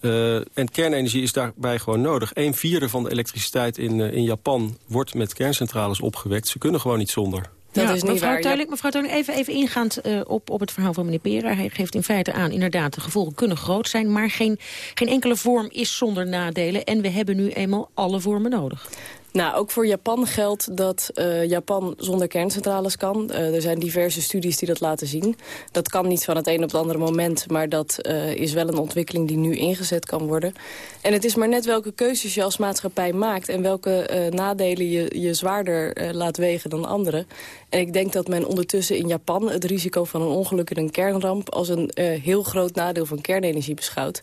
Uh, en kernenergie is daarbij gewoon nodig. Een vierde van de elektriciteit in, in Japan wordt met kerncentrales opgewekt. Ze kunnen gewoon niet zonder. Dat ja, is niet mevrouw waar. Tuiling, mevrouw Tuiling, even, even ingaand uh, op, op het verhaal van meneer Pera. Hij geeft in feite aan, inderdaad, de gevolgen kunnen groot zijn... maar geen, geen enkele vorm is zonder nadelen. En we hebben nu eenmaal alle vormen nodig. Nou, ook voor Japan geldt dat uh, Japan zonder kerncentrales kan. Uh, er zijn diverse studies die dat laten zien. Dat kan niet van het een op het andere moment... maar dat uh, is wel een ontwikkeling die nu ingezet kan worden. En het is maar net welke keuzes je als maatschappij maakt... en welke nadelen je, je zwaarder laat wegen dan anderen. En ik denk dat men ondertussen in Japan het risico van een ongeluk en een kernramp... als een heel groot nadeel van kernenergie beschouwt.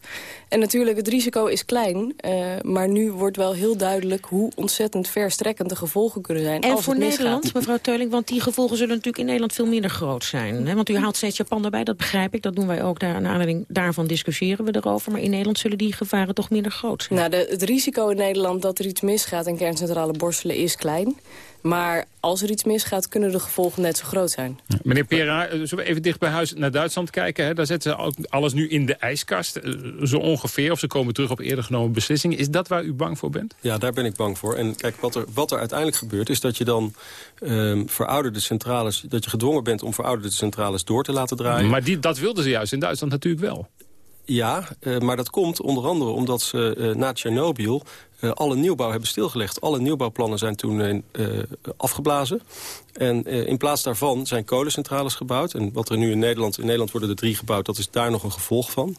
En natuurlijk, het risico is klein, maar nu wordt wel heel duidelijk hoe ontzettend verstrekkend de gevolgen kunnen zijn En als voor het. Nederland, mevrouw Teuling, want die gevolgen zullen natuurlijk in Nederland veel minder groot zijn. Hè? Want u haalt steeds Japan erbij, dat begrijp ik. Dat doen wij ook. Daar, naar aanleiding daarvan discussiëren we erover. Maar in Nederland zullen die gevaren toch minder groot zijn. Nou, de, het risico in Nederland dat er iets misgaat en kerncentrale borstelen is klein. Maar als er iets misgaat, kunnen de gevolgen net zo groot zijn. Meneer Pera, eh, zullen we even dicht bij huis naar Duitsland kijken? Hè? Daar zetten ze ook alles nu in de ijskast, eh, zo ongeveer. Of ze komen terug op eerder genomen beslissingen. Is dat waar u bang voor bent? Ja, daar ben ik bang voor. En kijk, wat er, wat er uiteindelijk gebeurt... is dat je dan ehm, verouderde centrales... dat je gedwongen bent om verouderde centrales door te laten draaien. Maar die, dat wilden ze juist in Duitsland natuurlijk wel. Ja, eh, maar dat komt onder andere omdat ze eh, na Tsjernobyl... eh, alle nieuwbouw hebben stilgelegd. Alle nieuwbouwplannen zijn toen afgeblazen. En eh, in plaats daarvan zijn kolencentrales gebouwd. En wat er nu in Nederland... In Nederland worden er drie gebouwd, dat is daar nog een gevolg van.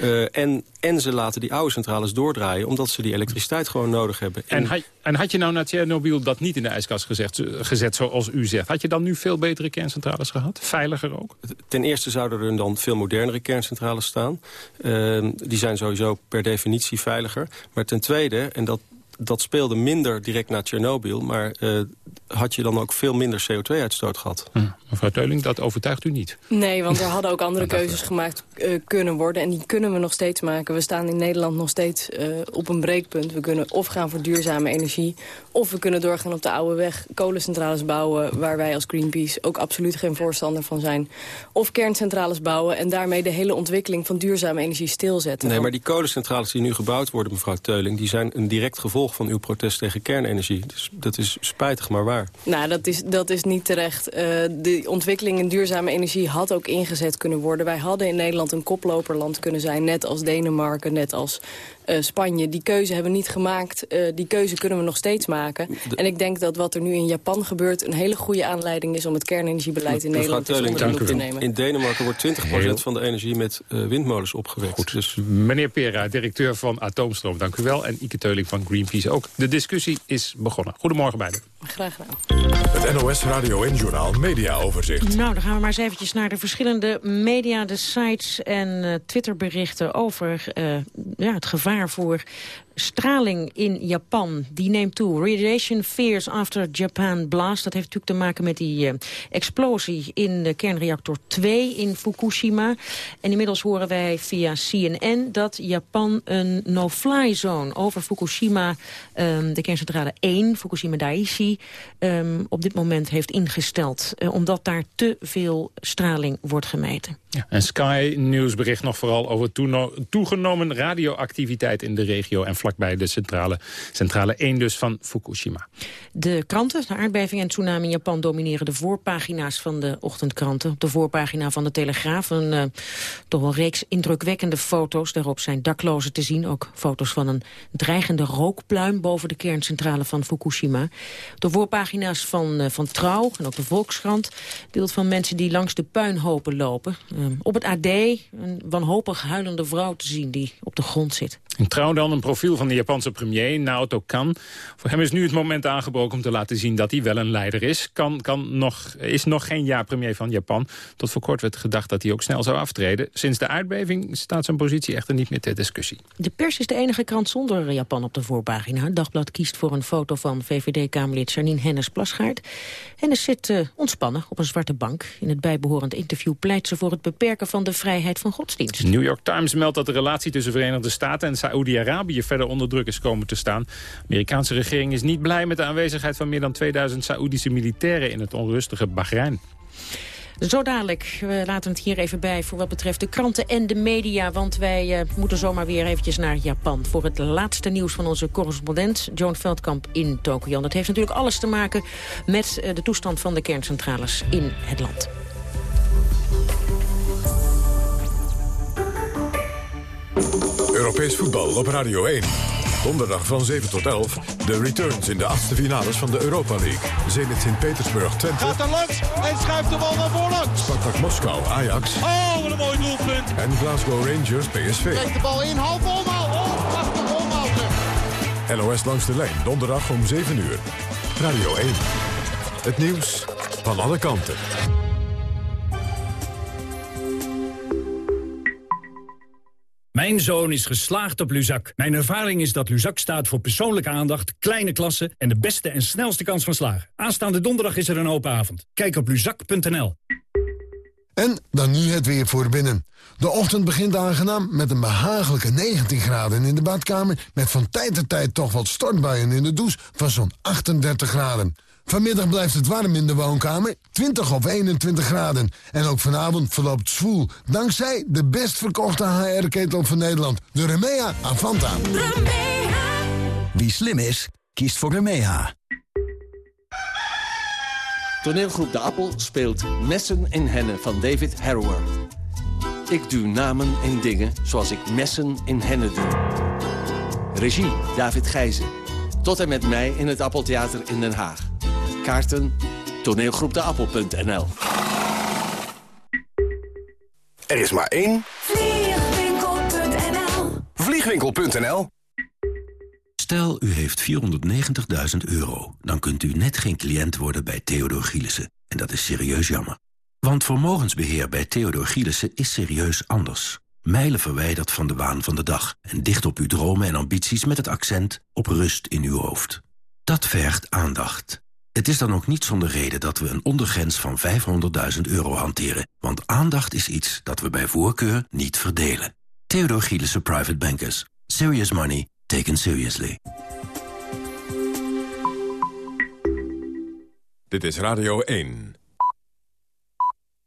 Eh, en, en ze laten die oude centrales doordraaien... omdat ze die elektriciteit gewoon nodig hebben. En, had, en had je nou na Tsjernobyl dat niet in de ijskast gezegd, eh, gezet zoals u zegt... had je dan nu veel betere kerncentrales gehad? Veiliger ook? Ten eerste zouden er dan veel modernere kerncentrales staan. Ehm, die zijn sowieso per definitie veiliger. Maar ten tweede, en dat, dat speelde minder direct na Tsjernobyl... maar eh, had je dan ook veel minder CO2-uitstoot gehad. Mevrouw Teuling, dat overtuigt u niet. Nee, want er hadden ook andere keuzes gemaakt eh, kunnen worden. En die kunnen we nog steeds maken. We staan in Nederland nog steeds eh, op een breekpunt. We kunnen of gaan voor duurzame energie... of we kunnen doorgaan op de oude weg kolencentrales bouwen... waar wij als Greenpeace ook absoluut geen voorstander van zijn. Of kerncentrales bouwen en daarmee de hele ontwikkeling... van duurzame energie stilzetten. Nee, maar die kolencentrales die nu gebouwd worden, mevrouw Teuling... die zijn een direct gevolg van uw protest tegen kernenergie. Dus dat is spijtig, maar waar. Nou, dat is, dat is niet terecht. Eh, de ontwikkeling in duurzame energie had ook ingezet kunnen worden. Wij hadden in Nederland een koploperland kunnen zijn, net als Denemarken, net als eh, Spanje. Die keuze hebben we niet gemaakt. Eh, die keuze kunnen we nog steeds maken. En ik denk dat wat er nu in Japan gebeurt... een hele goede aanleiding is om het kernenergiebeleid in Nederland onder te nemen. In Denemarken wordt 20% Heel- van de energie met eh, windmolens opgewekt. Goed. Dus meneer Pera, directeur van Atoomstroom, dank u wel. En Ike Teuling van Greenpeace ook. De discussie is begonnen. Goedemorgen beiden. Graag gedaan. Het NOS Radio en Journaal Media Overzicht. Nou, dan gaan we maar eens eventjes naar de verschillende media, de sites en eh, Twitterberichten over eh, ja, het gevaar voor straling in Japan. Die neemt toe. Radiation fears after Japan blast. Dat heeft natuurlijk te maken met die eh, explosie in de kernreactor 2 in Fukushima. En inmiddels horen wij via CNN dat Japan een no-fly zone over Fukushima, ehm, de kerncentrale 1, Fukushima Daiichi, ehm, op dit moment heeft ingesteld. eh, omdat daar te veel straling wordt gemeten. En Sky News bericht nog vooral over toegenomen radioactiviteit in de regio... en vlakbij de centrale, centrale 1 dus van Fukushima. De kranten, de aardbeving en tsunami in Japan domineren de voorpagina's van de ochtendkranten. Op de voorpagina van de Telegraaf een eh, toch wel reeks indrukwekkende foto's. Daarop zijn daklozen te zien, ook foto's van een dreigende rookpluim boven de kerncentrale van Fukushima. Op de voorpagina's van, eh, van Trouw en ook de Volkskrant beeld van mensen die langs de puinhopen lopen. Eh, op het AD een wanhopig huilende vrouw te zien die op de grond zit. In Trouw dan een profiel van de Japanse premier, Naoto Kan. Voor hem is nu het moment aangebroken om te laten zien dat hij wel een leider is. Kan, kan nog, is nog geen jaar premier van Japan. Tot voor kort werd gedacht dat hij ook snel zou aftreden. Sinds de aardbeving staat zijn positie echter niet meer ter discussie. De pers is de enige krant zonder Japan op de voorpagina. Dagblad kiest voor een foto van VVD-Kamerlid Janine Hennis-Plasgaard. Hennis zit eh, ontspannen op een zwarte bank. In het bijbehorend interview pleit ze voor het beperken van de vrijheid van godsdienst. De New York Times meldt dat de relatie tussen Verenigde Staten en Saoedi-Arabië verder onder druk is komen te staan. De Amerikaanse regering is niet blij met de aanwezigheid van meer dan 2000 Saoedische militairen in het onrustige Bahrein. Zo dadelijk, we laten het hier even bij voor wat betreft de kranten en de media. Want wij eh, moeten zomaar weer eventjes naar Japan. Voor het laatste nieuws van onze correspondent Joan Veldkamp in Tokio. Dat heeft natuurlijk alles te maken met eh, de toestand van de kerncentrales in het land. Europees voetbal op Radio 1. Donderdag van 7 tot 11. De returns in de achtste finales van de Europa League. Zenit Sint-Petersburg Twente. Gaat er langs en schuift de bal naar voor langs. Spartak Moskou Ajax. Oh, wat een mooi doelpunt. En Glasgow Rangers PSV. Krijgt de bal in, half omhaal. Oh, prachtig omhaal. LOS langs de lijn, donderdag om 7 uur. Radio 1. Het nieuws van alle kanten. Mijn zoon is geslaagd op Luzak. Mijn ervaring is dat Luzak staat voor persoonlijke aandacht, kleine klassen... en de beste en snelste kans van slagen. Aanstaande donderdag is er een open avond. Kijk op luzak.nl. En dan nu het weer voor binnen. De ochtend begint aangenaam met een behagelijke 19 graden in de badkamer... met van tijd tot tijd toch wat stortbuien in de douche van zo'n 38 graden. Vanmiddag blijft het warm in de woonkamer, 20 of 21 graden. En ook vanavond verloopt zwoel, dankzij de best verkochte HR-ketel van Nederland... de Remea Avanta. Remea. Wie slim is, kiest voor Remea. Toneelgroep De Appel speelt Messen in Hennen van David Harrower. Ik duw namen en dingen zoals ik messen in hennen doe. Regie David Gijzen. Tot en met mij in het Appeltheater in Den Haag. Kaarten toneelgroepdeappel.nl Er is maar één. Vliegwinkel.nl Vliegwinkel.nl Stel, u heeft 490.000 euro. Dan kunt u net geen cliënt worden bij Theodor Gielissen. En dat is serieus jammer. Want vermogensbeheer bij Theodor Gielissen is serieus anders. Mijlen verwijderd van de waan van de dag. En dicht op uw dromen en ambities met het accent op rust in uw hoofd. Dat vergt aandacht. Het is dan ook niet zonder reden dat we een ondergrens van 500.000 euro hanteren. Want aandacht is iets dat we bij voorkeur niet verdelen. Theodor Gielissen Private Bankers. Serious money taken seriously. Dit is Radio 1.